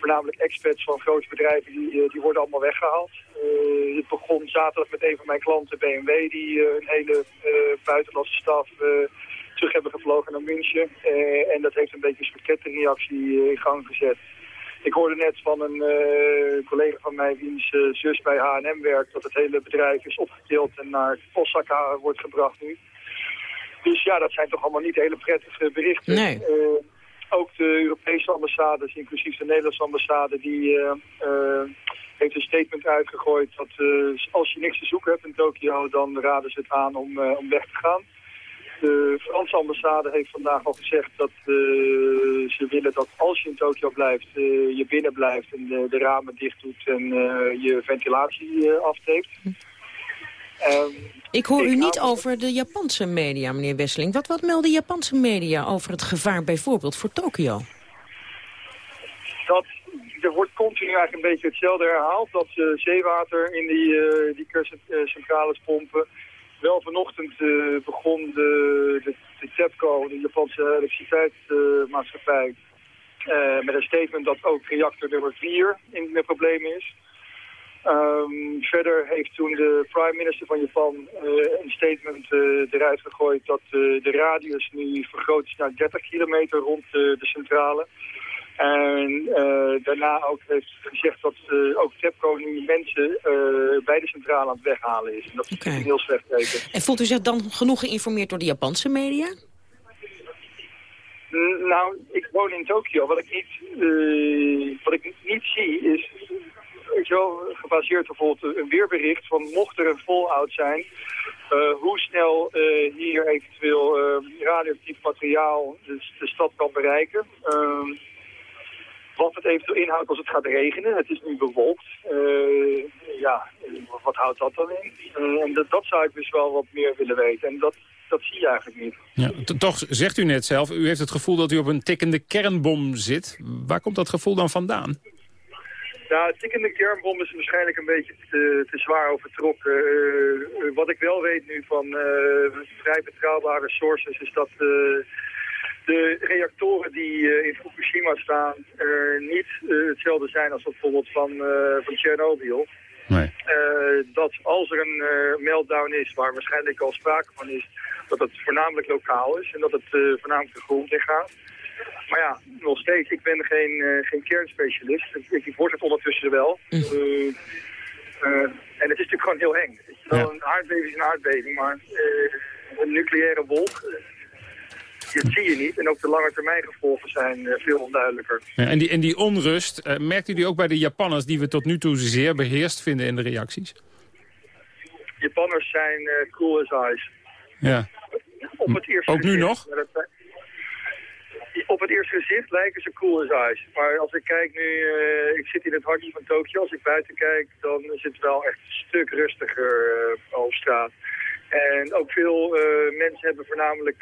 voornamelijk experts van grote bedrijven, die, eh, die worden allemaal weggehaald. Uh, het begon zaterdag met een van mijn klanten, BMW, die uh, een hele buitenlandse staf terug hebben gevlogen naar München. en dat heeft een beetje een soort kettingreactie in gang gezet. Ik hoorde net van een collega van mij, wiens zus bij H&M werkt, dat het hele bedrijf is opgetild en naar Osaka wordt gebracht nu. Dus ja, dat zijn toch allemaal niet hele prettige berichten. Nee ook de Europese ambassades, inclusief de Nederlandse ambassade, die uh, uh, heeft een statement uitgegooid dat uh, als je niks te zoeken hebt in Tokio, dan raden ze het aan om, om weg te gaan. De Franse ambassade heeft vandaag al gezegd dat ze willen dat als je in Tokio blijft, je binnen blijft en de, de ramen dicht doet en je ventilatie afteekt. Hm. Um, ik hoor u niet over de Japanse media, meneer Wesseling. Wat, wat melden Japanse media over het gevaar bijvoorbeeld voor Tokio? Dat, er wordt continu eigenlijk een beetje hetzelfde herhaald. Dat ze zeewater in die, uh, die kerncentrales pompen. Wel vanochtend uh, begon de, de, de TEPCO, de Japanse elektriciteitsmaatschappij... Uh, met een statement dat ook reactor nummer 4 in het probleem is. Um, verder heeft toen de prime minister van Japan uh, een statement uh, eruit gegooid dat uh, de radius nu vergroot is naar 30 kilometer rond de centrale. En daarna ook heeft gezegd dat ook TEPCO nu mensen bij de centrale aan het weghalen is. En dat is okay. een heel slecht teken. En voelt u zich dan genoeg geïnformeerd door de Japanse media? nou, ik woon in Tokio. Wat ik niet, wat ik niet zie is wel, gebaseerd bijvoorbeeld een weerbericht van mocht er een fallout zijn, uh, hoe snel uh, hier eventueel uh, radioactief materiaal de, stad kan bereiken. Ehm, wat het eventueel inhoudt als het gaat regenen. Het is nu bewolkt. ja, wat houdt dat dan in? en dat, dat, zou ik dus wel wat meer willen weten. En dat, dat zie je eigenlijk niet. Ja, toch zegt u net zelf, u heeft het gevoel dat u op een tikkende kernbom zit. Waar komt dat gevoel dan vandaan? Nou, het tikkende kernbom is waarschijnlijk een beetje te, te zwaar overtrokken. Uh, wat ik wel weet nu van uh, vrij betrouwbare sources is dat de reactoren die in Fukushima staan er niet hetzelfde zijn als bijvoorbeeld van, van Tsjernobyl. Nee. dat als er een meltdown is, waar waarschijnlijk al sprake van is, dat het voornamelijk lokaal is en dat het voornamelijk de grond in gaat. Maar ja, nog steeds, ik ben geen, uh, geen kernspecialist. Ik, ik word het ondertussen wel. Uh, uh, en het is natuurlijk gewoon heel eng. Ja. Een aardbeving is een aardbeving, maar een nucleaire wolk, dat zie je niet. En ook de lange termijn gevolgen zijn veel onduidelijker. Ja, en, die, en die onrust, uh, merkt u die ook bij de Japanners... die we tot nu toe zeer beheerst vinden in de reacties? Japanners zijn uh, cool as ice. Ja. Op het eerste ook nu nog? Op het eerste gezicht lijken ze cool as ice. Maar als ik kijk nu, uh, ik zit in het hartje van Tokio. Als ik buiten kijk, dan is het wel echt een stuk rustiger uh, op straat. En ook veel uh, mensen hebben voornamelijk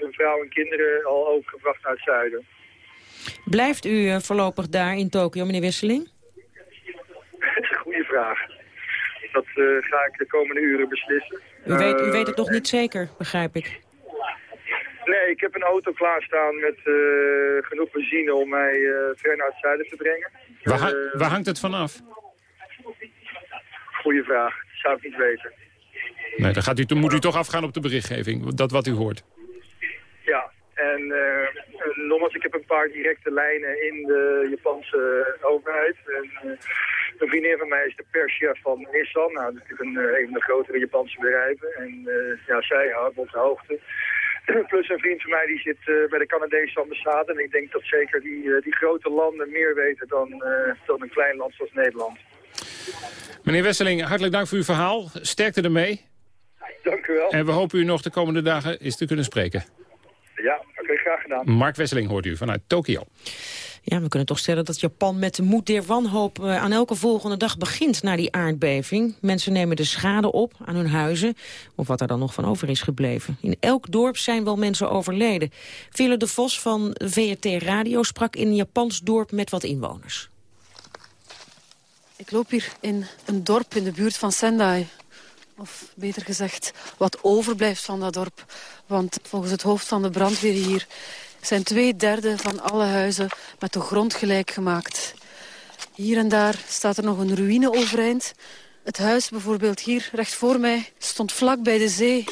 hun vrouw en kinderen al overgebracht naar het zuiden. Blijft u voorlopig daar in Tokio, meneer Wisseling? *laughs* Dat is een goede vraag. Dat ga ik de komende uren beslissen. U weet, u weet het nog niet zeker, begrijp ik. Nee, ik heb een auto klaarstaan met uh, genoeg benzine om mij uh, ver naar het zuiden te brengen. Waar, uh, waar hangt het vanaf? goede vraag. Dat zou ik niet weten. Nee, dan, gaat u, dan moet u toch afgaan op de berichtgeving, dat wat u hoort. Ja, en uh, nogmaals, ik heb een paar directe lijnen in de Japanse overheid. En, uh, een vriendin van mij is de perschef van Nissan. Nou, dat is natuurlijk een, een van de grotere Japanse bedrijven. En uh, ja, zij houdt op de hoogte. *clears throat* Plus een vriend van mij die zit uh, bij de Canadese ambassade. En ik denk dat zeker die, uh, die grote landen meer weten dan, uh, dan een klein land zoals Nederland. Meneer Wesseling, hartelijk dank voor uw verhaal. Sterkte ermee. Dank u wel. En we hopen u nog de komende dagen eens te kunnen spreken. Ja, oké, okay, graag gedaan. Mark Wesseling hoort u vanuit Tokio. Ja, we kunnen toch stellen dat Japan met de moed der wanhoop... Uh, aan elke volgende dag begint na die aardbeving. Mensen nemen de schade op aan hun huizen, of wat er dan nog van over is gebleven. In elk dorp zijn wel mensen overleden. Ville de Vos van VRT Radio sprak in een Japans dorp met wat inwoners. Ik loop hier in een dorp in de buurt van Sendai. Of beter gezegd, wat overblijft van dat dorp. Want volgens het hoofd van de brandweer hier zijn twee derde van alle huizen met de grond gelijk gemaakt. Hier en daar staat er nog een ruïne overeind. Het huis bijvoorbeeld hier recht voor mij stond vlak bij de zee...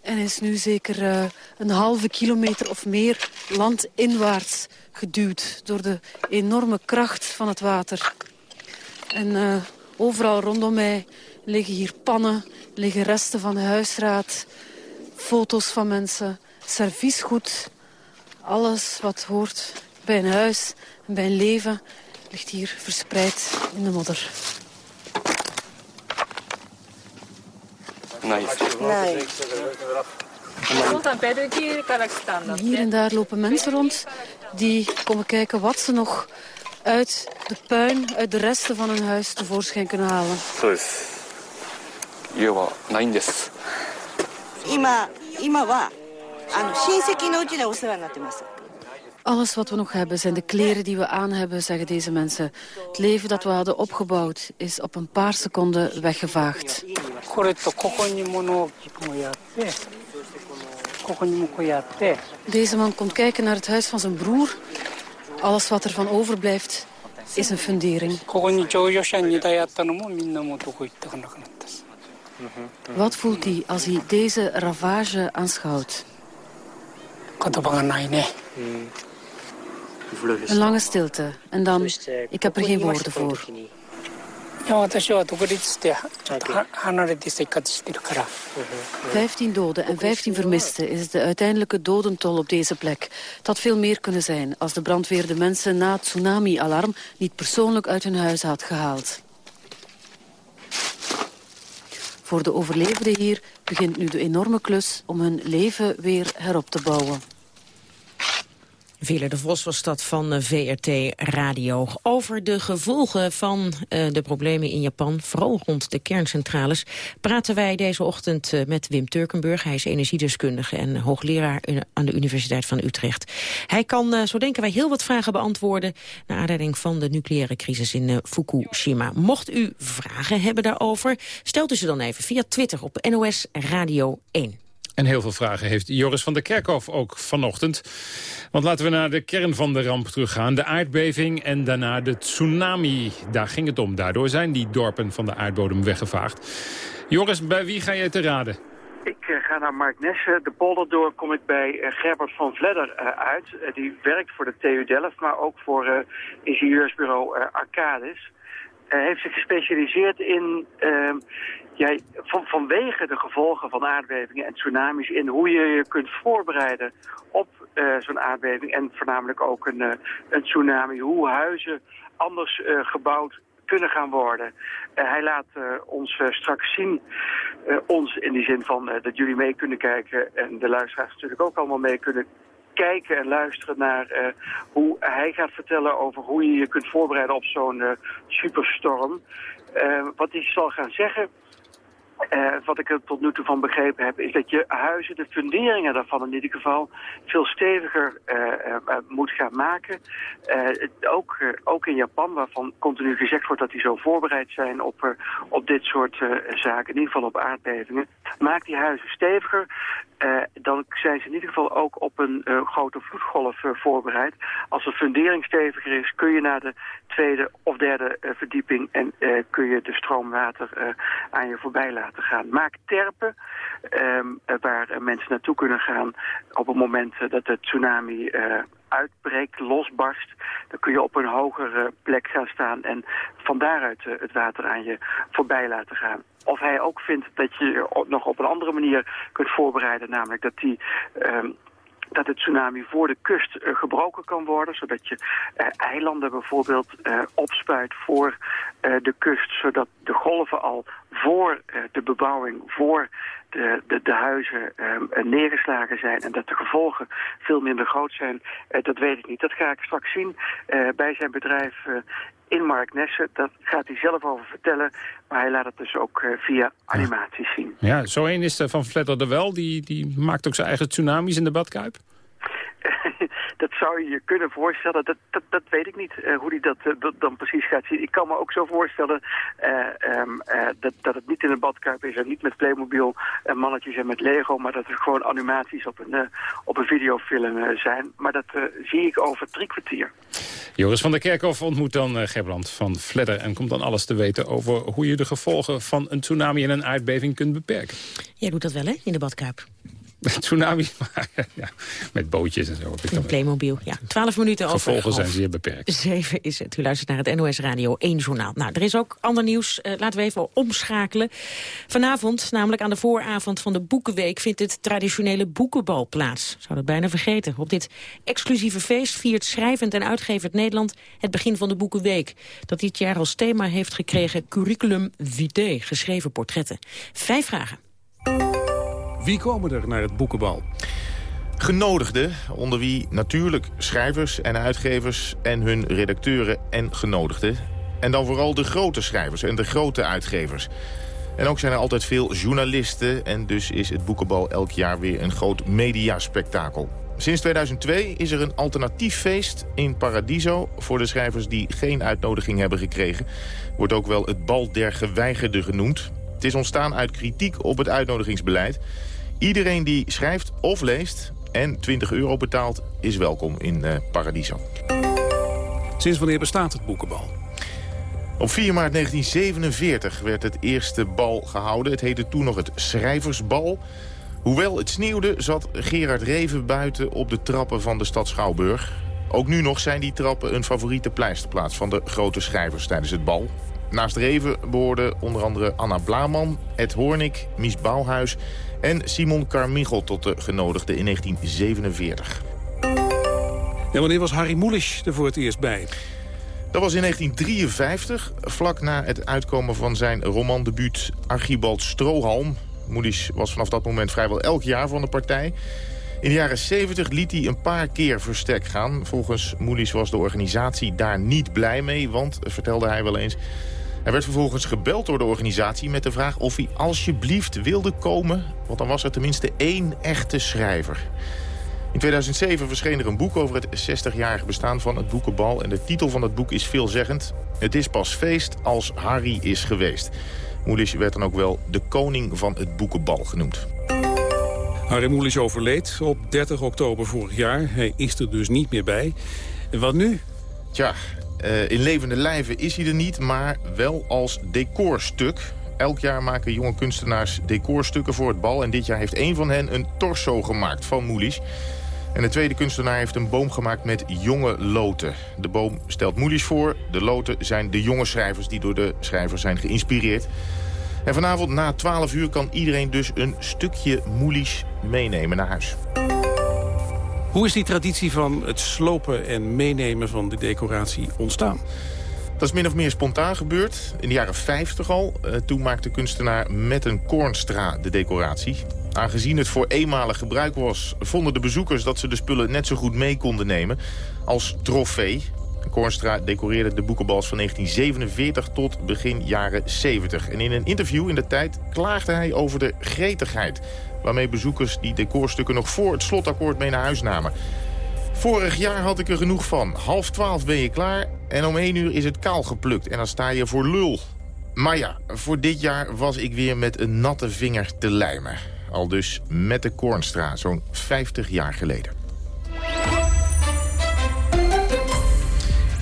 en is nu zeker uh, een halve kilometer of meer landinwaarts geduwd... door de enorme kracht van het water. En uh, overal rondom mij liggen hier pannen, liggen resten van huisraad... foto's van mensen, serviesgoed alles wat hoort bij een huis en bij een leven ligt hier verspreid in de modder. Nice. Hier en daar lopen mensen rond die komen kijken wat ze nog uit de puin, uit de resten van hun huis tevoorschijn kunnen halen. 家はないんです。今今は alles wat we nog hebben zijn de kleren die we aan hebben, zeggen deze mensen. Het leven dat we hadden opgebouwd is op een paar seconden weggevaagd. Deze man komt kijken naar het huis van zijn broer. Alles wat er van overblijft is een fundering. Wat voelt hij als hij deze ravage aanschouwt? Mm. Een lange stilte. En dan, eh, ik heb er geen woorden voor. Vijftien doden en 15 vermisten is de uiteindelijke dodentol op deze plek. Dat veel meer kunnen zijn als de brandweer de mensen na het tsunami-alarm niet persoonlijk uit hun huis had gehaald. Voor de overlevenden hier begint nu de enorme klus om hun leven weer herop te bouwen. Vele de Vos was dat van eh, VRT Radio. Over de gevolgen van uh, de problemen in Japan, vooral rond de kerncentrales, praten wij deze ochtend uh, met Wim Turkenburg. Hij is energiedeskundige en hoogleraar aan de Universiteit van Utrecht. Hij kan, zo denken wij, heel wat vragen beantwoorden naar aanleiding van de nucleaire crisis in Fukushima. Mocht u vragen hebben daarover, stelt u ze dan even via Twitter op NOS Radio 1. En heel veel vragen heeft Joris van der Kerkhof ook vanochtend. Want laten we naar de kern van de ramp teruggaan. De aardbeving en daarna de tsunami. Daar ging het om. Daardoor zijn die dorpen van de aardbodem weggevaagd. Joris, bij wie ga je te raden? Ik uh, ga naar Mark Nessen. De polderdoor kom ik bij uh, Gerbert van Vledder uh, uit. die werkt voor de TU Delft, maar ook voor ingenieursbureau Arcadis. Heeft zich gespecialiseerd in ehm, van, vanwege de gevolgen van aardbevingen en tsunamis in hoe je je kunt voorbereiden op uh, zo'n aardbeving en voornamelijk ook een, uh, een tsunami, hoe huizen anders gebouwd kunnen gaan worden. Hij laat ons straks zien, ons in die zin van dat jullie mee kunnen kijken en de luisteraars natuurlijk ook allemaal mee kunnen kijken en luisteren naar hoe hij gaat vertellen over hoe je je kunt voorbereiden op zo'n superstorm. wat hij zal gaan zeggen uh, wat ik er tot nu toe van begrepen heb, is dat je huizen, de funderingen daarvan in ieder geval, veel steviger uh, uh, moet gaan maken. ook, ook in Japan, waarvan continu gezegd wordt dat die zo voorbereid zijn op, op dit soort zaken, in ieder geval op aardbevingen. Maak die huizen steviger. Dan zijn ze in ieder geval ook op een grote vloedgolf voorbereid. Als de fundering steviger is, kun je naar de tweede of derde verdieping en kun je de stroomwater aan je voorbij laten gaan. Maak terpen um, waar mensen naartoe kunnen gaan op het moment dat de tsunami uitbreekt, losbarst, dan kun je op een hogere plek gaan staan en van daaruit het water aan je voorbij laten gaan of hij ook vindt dat je nog op een andere manier kunt voorbereiden. Namelijk dat die... Um, dat het tsunami voor de kust uh, gebroken kan worden. Zodat je uh, eilanden bijvoorbeeld uh, opspuit voor de kust. Zodat de golven al voor de bebouwing, voor de, de, de huizen neergeslagen zijn. En dat de gevolgen veel minder groot zijn. dat weet ik niet. Dat ga ik straks zien bij zijn bedrijf in Mark Nessen. Dat gaat hij zelf over vertellen. Maar hij laat het dus ook uh, via animaties zien. Ja, zo een is van Vletter er wel. Die, die maakt ook zijn eigen tsunamis in de badkuip. Dat zou je je kunnen voorstellen. Dat, dat, dat weet ik niet, uh, hoe hij dat, uh, dat, dan precies gaat zien. Ik kan me ook zo voorstellen uh, um, dat, dat het niet in een badkuip is... en niet met Playmobil en mannetjes en met Lego... maar dat het gewoon animaties op een, op een videofilm zijn. Maar dat zie ik over drie kwartier. Joris van der Kerkhoff ontmoet dan Gerbrand van Fledder... en komt dan alles te weten over hoe je de gevolgen van een tsunami en een aardbeving kunt beperken. Jij doet dat wel, hè, in de badkuip? *laughs* tsunami, ja, met bootjes en zo. Een Playmobil, ja. Twaalf minuten over. Gevolgen zijn zeer beperkt. Zeven is het. U luistert naar het NOS Radio 1 journaal. Nou, er is ook ander nieuws. Uh, laten we even omschakelen. Vanavond, namelijk aan de vooravond van de Boekenweek... vindt het traditionele boekenbal plaats. Zou dat bijna vergeten. Op dit exclusieve feest viert schrijvend en uitgevend Nederland... het begin van de Boekenweek. Dat dit jaar als thema heeft gekregen Curriculum Vitae, geschreven portretten. Vijf vragen. Wie komen er naar het boekenbal? Genodigden, onder wie natuurlijk schrijvers en uitgevers en hun redacteuren en genodigden. En dan vooral de grote schrijvers en de grote uitgevers. En ook zijn er altijd veel journalisten en dus is het boekenbal elk jaar weer een groot mediaspectakel. Sinds 2002 is er een alternatief feest in Paradiso voor de schrijvers die geen uitnodiging hebben gekregen. Wordt ook wel het bal der geweigerden genoemd. Het is ontstaan uit kritiek op het uitnodigingsbeleid. Iedereen die schrijft of leest en 20 euro betaalt is welkom in uh, Paradiso. Sinds wanneer bestaat het boekenbal? Op 4 maart 1947 werd het eerste bal gehouden. Het heette toen nog het Schrijversbal. Hoewel het sneeuwde zat Gerard Reven buiten op de trappen van de stad Schouwburg. Ook nu nog zijn die trappen een favoriete pleisterplaats van de grote schrijvers tijdens het bal. Naast Reven behoorden onder andere Anna Blaman, Ed Hoornik, Mies Bouwhuis en Simon Carmichel tot de genodigden in 1947. En wanneer was Harry Mulisch er voor het eerst bij? Dat was in 1953, vlak na het uitkomen van zijn romandebuut Archibald Strohalm. Mulisch was vanaf dat moment vrijwel elk jaar van de partij. In de jaren 70 liet hij een paar keer verstek gaan. Volgens Mulisch was de organisatie daar niet blij mee, want, vertelde hij wel eens... Hij werd vervolgens gebeld door de organisatie met de vraag of hij alsjeblieft wilde komen. Want dan was er tenminste één echte schrijver. In 2007 verscheen er een boek over het 60-jarige bestaan van het boekenbal. En de titel van het boek is veelzeggend. Het is pas feest als Harry is geweest. Moelisch werd dan ook wel de koning van het boekenbal genoemd. Harry Moelisch overleed op 30 oktober vorig jaar. Hij is er dus niet meer bij. En wat nu? Tja, uh, in levende lijven is hij er niet, maar wel als decorstuk. Elk jaar maken jonge kunstenaars decorstukken voor het bal. En dit jaar heeft een van hen een torso gemaakt van Moelisch. En de tweede kunstenaar heeft een boom gemaakt met jonge loten. De boom stelt Moelisch voor. De loten zijn de jonge schrijvers die door de schrijver zijn geïnspireerd. En vanavond na 12 uur kan iedereen dus een stukje Moelisch meenemen naar huis. Hoe is die traditie van het slopen en meenemen van de decoratie ontstaan? Dat is min of meer spontaan gebeurd. In de jaren 50 al. Uh, toen maakte kunstenaar met een koornstra de decoratie. Aangezien het voor eenmalig gebruik was... vonden de bezoekers dat ze de spullen net zo goed mee konden nemen... als trofee. Koornstra decoreerde de boekenbals van 1947 tot begin jaren 70. En in een interview in de tijd klaagde hij over de gretigheid waarmee bezoekers die decorstukken nog voor het slotakkoord mee naar huis namen. Vorig jaar had ik er genoeg van. Half twaalf ben je klaar en om één uur is het kaal geplukt. En dan sta je voor lul. Maar ja, voor dit jaar was ik weer met een natte vinger te lijmen. Al dus met de Kornstra, zo'n 50 jaar geleden.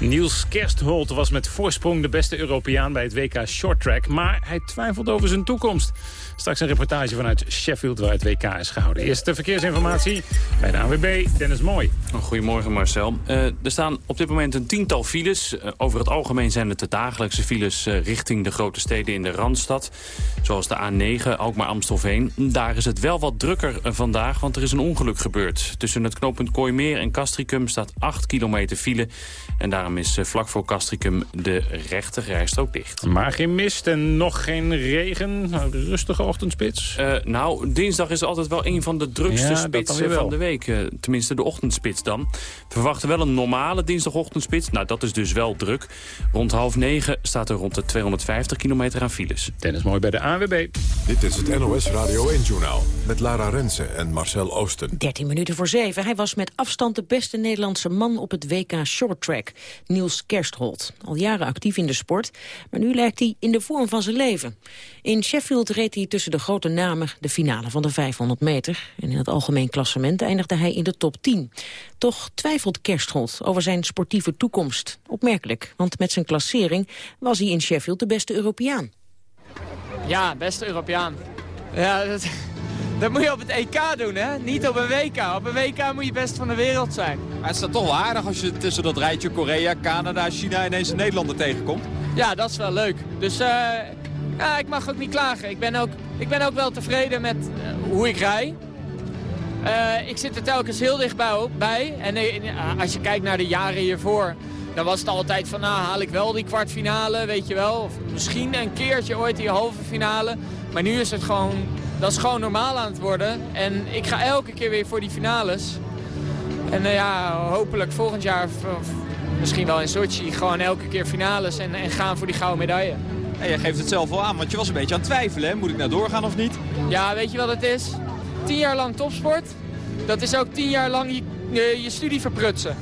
Niels Kerstholt was met voorsprong de beste Europeaan bij het WK Shorttrack. Maar hij twijfelt over zijn toekomst. Straks een reportage vanuit Sheffield waar het WK is gehouden. Eerste verkeersinformatie bij de ANWB, Dennis Mooi. Goedemorgen Marcel. Uh, er staan op dit moment een tiental files. Uh, over het algemeen zijn het de dagelijkse files uh, richting de grote steden in de Randstad. Zoals de A9, Alkmaar-Amstelveen. Daar is het wel wat drukker vandaag, want er is een ongeluk gebeurd. Tussen het knooppunt Kooimeer en Castricum staat 8 kilometer file. En daarom is vlak voor Castricum de rechte rijstrook dicht. Maar geen mist en nog geen regen. Rustige ochtendspits? Uh, nou, dinsdag is altijd wel een van de drukste ja, spitsen van de week. Uh, tenminste, de ochtendspits dan. We verwachten wel een normale dinsdagochtendspits. Nou, dat is dus wel druk. Rond half negen staat er rond de 250 kilometer aan files. Tennis mooi bij de ANWB. Dit is het NOS Radio 1-journaal met Lara Rensen en Marcel Oosten. 13 minuten voor 7. Hij was met afstand de beste Nederlandse man op het WK Shorttrack. Niels Kerstholt. Al jaren actief in de sport, maar nu lijkt hij in de vorm van zijn leven. In Sheffield reed hij tussen de grote namen de finale van de 500 meter. En in het algemeen klassement eindigde hij in de top 10. Toch twijfelt Kerstholt over zijn sportieve toekomst. Opmerkelijk, want met zijn klassering was hij in Sheffield de beste Europeaan. Ja, beste Europeaan. Ja, dat, dat moet je op het EK doen, hè? Niet op een WK. Op een WK moet je best van de wereld zijn. Maar het is toch wel aardig als je tussen dat rijtje Korea, Canada, China ineens een Nederlander tegenkomt? Ja, dat is wel leuk. Dus uh, ja, ik mag ook niet klagen. Ik ben ook, ik ben ook wel tevreden met uh, hoe ik rij. Uh, ik zit er telkens heel dichtbij. En als je kijkt naar de jaren hiervoor... dan was het altijd van, nou haal ik wel die kwartfinale, weet je wel. Of misschien een keertje ooit die halve finale. Maar nu is het gewoon, dat is gewoon normaal aan het worden. En ik ga elke keer weer voor die finales. En ja, hopelijk volgend jaar, misschien wel in Sochi, gewoon elke keer finales en, en gaan voor die gouden medaille. En jij geeft het zelf wel aan, want je was een beetje aan het twijfelen. Hè? Moet ik nou doorgaan of niet? Ja, weet je wat het is? Tien jaar lang topsport, dat is ook tien jaar lang je, je, je studie verprutsen.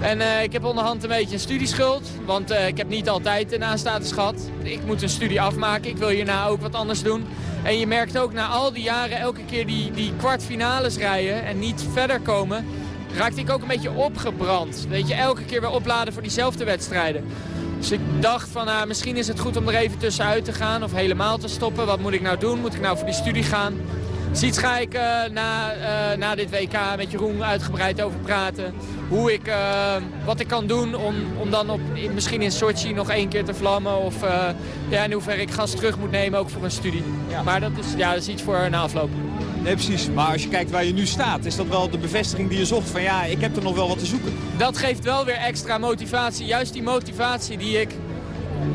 En uh, ik heb onderhand een beetje een studieschuld, want uh, ik heb niet altijd een aanstatus gehad. Ik moet een studie afmaken, ik wil hierna ook wat anders doen. En je merkt ook na al die jaren elke keer die, die kwartfinales rijden en niet verder komen... raakte ik ook een beetje opgebrand. Weet je, elke keer weer opladen voor diezelfde wedstrijden. Dus ik dacht van, uh, misschien is het goed om er even tussenuit te gaan of helemaal te stoppen. Wat moet ik nou doen? Moet ik nou voor die studie gaan? Dus iets ga ik uh, na, uh, na dit WK met Jeroen uitgebreid over praten. Hoe ik, uh, wat ik kan doen om, om dan op, in, misschien in Sochi nog één keer te vlammen. Of ja, in hoeverre ik gas terug moet nemen, ook voor een studie. Ja. Maar dat is, ja, dat is iets voor een afloop. Nee, precies. Maar als je kijkt waar je nu staat, is dat wel de bevestiging die je zocht van ja, ik heb er nog wel wat te zoeken. Dat geeft wel weer extra motivatie. Juist die motivatie die ik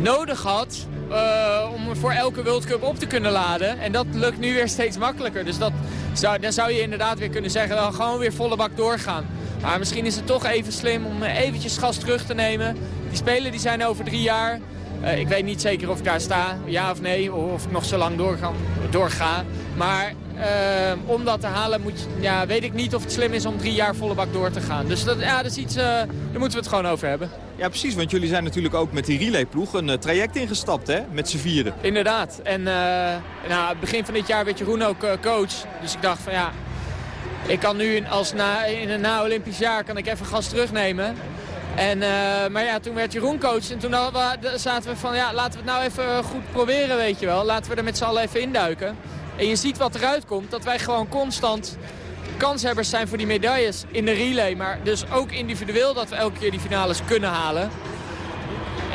nodig had uh, om voor elke World Cup op te kunnen laden. En dat lukt nu weer steeds makkelijker. Dus dat zou, dan zou je inderdaad weer kunnen zeggen, dan gewoon weer volle bak doorgaan. Maar misschien is het toch even slim om eventjes gas terug te nemen. Die spelen die zijn over drie jaar. Uh, ik weet niet zeker of ik daar sta, ja of nee, of ik nog zo lang doorga. doorga. Maar om dat te halen moet ja, weet ik niet of het slim is om drie jaar volle bak door te gaan. Dus dat, ja, dat is iets, uh, daar moeten we het gewoon over hebben. Ja, precies, want jullie zijn natuurlijk ook met die relayploeg een uh, traject ingestapt, hè, met z'n vieren. Inderdaad. En nou, begin van dit jaar werd Jeroen ook coach. Dus ik dacht van ja, ik kan nu als na, in een na-Olympisch jaar kan ik even gas terugnemen. En, uh, maar ja, toen werd Jeroen coach en toen zaten we van ja, laten we het nou even goed proberen, weet je wel. Laten we er met z'n allen even induiken. En je ziet wat eruit komt, dat wij gewoon constant kanshebbers zijn voor die medailles in de relay. Maar dus ook individueel dat we elke keer die finales kunnen halen.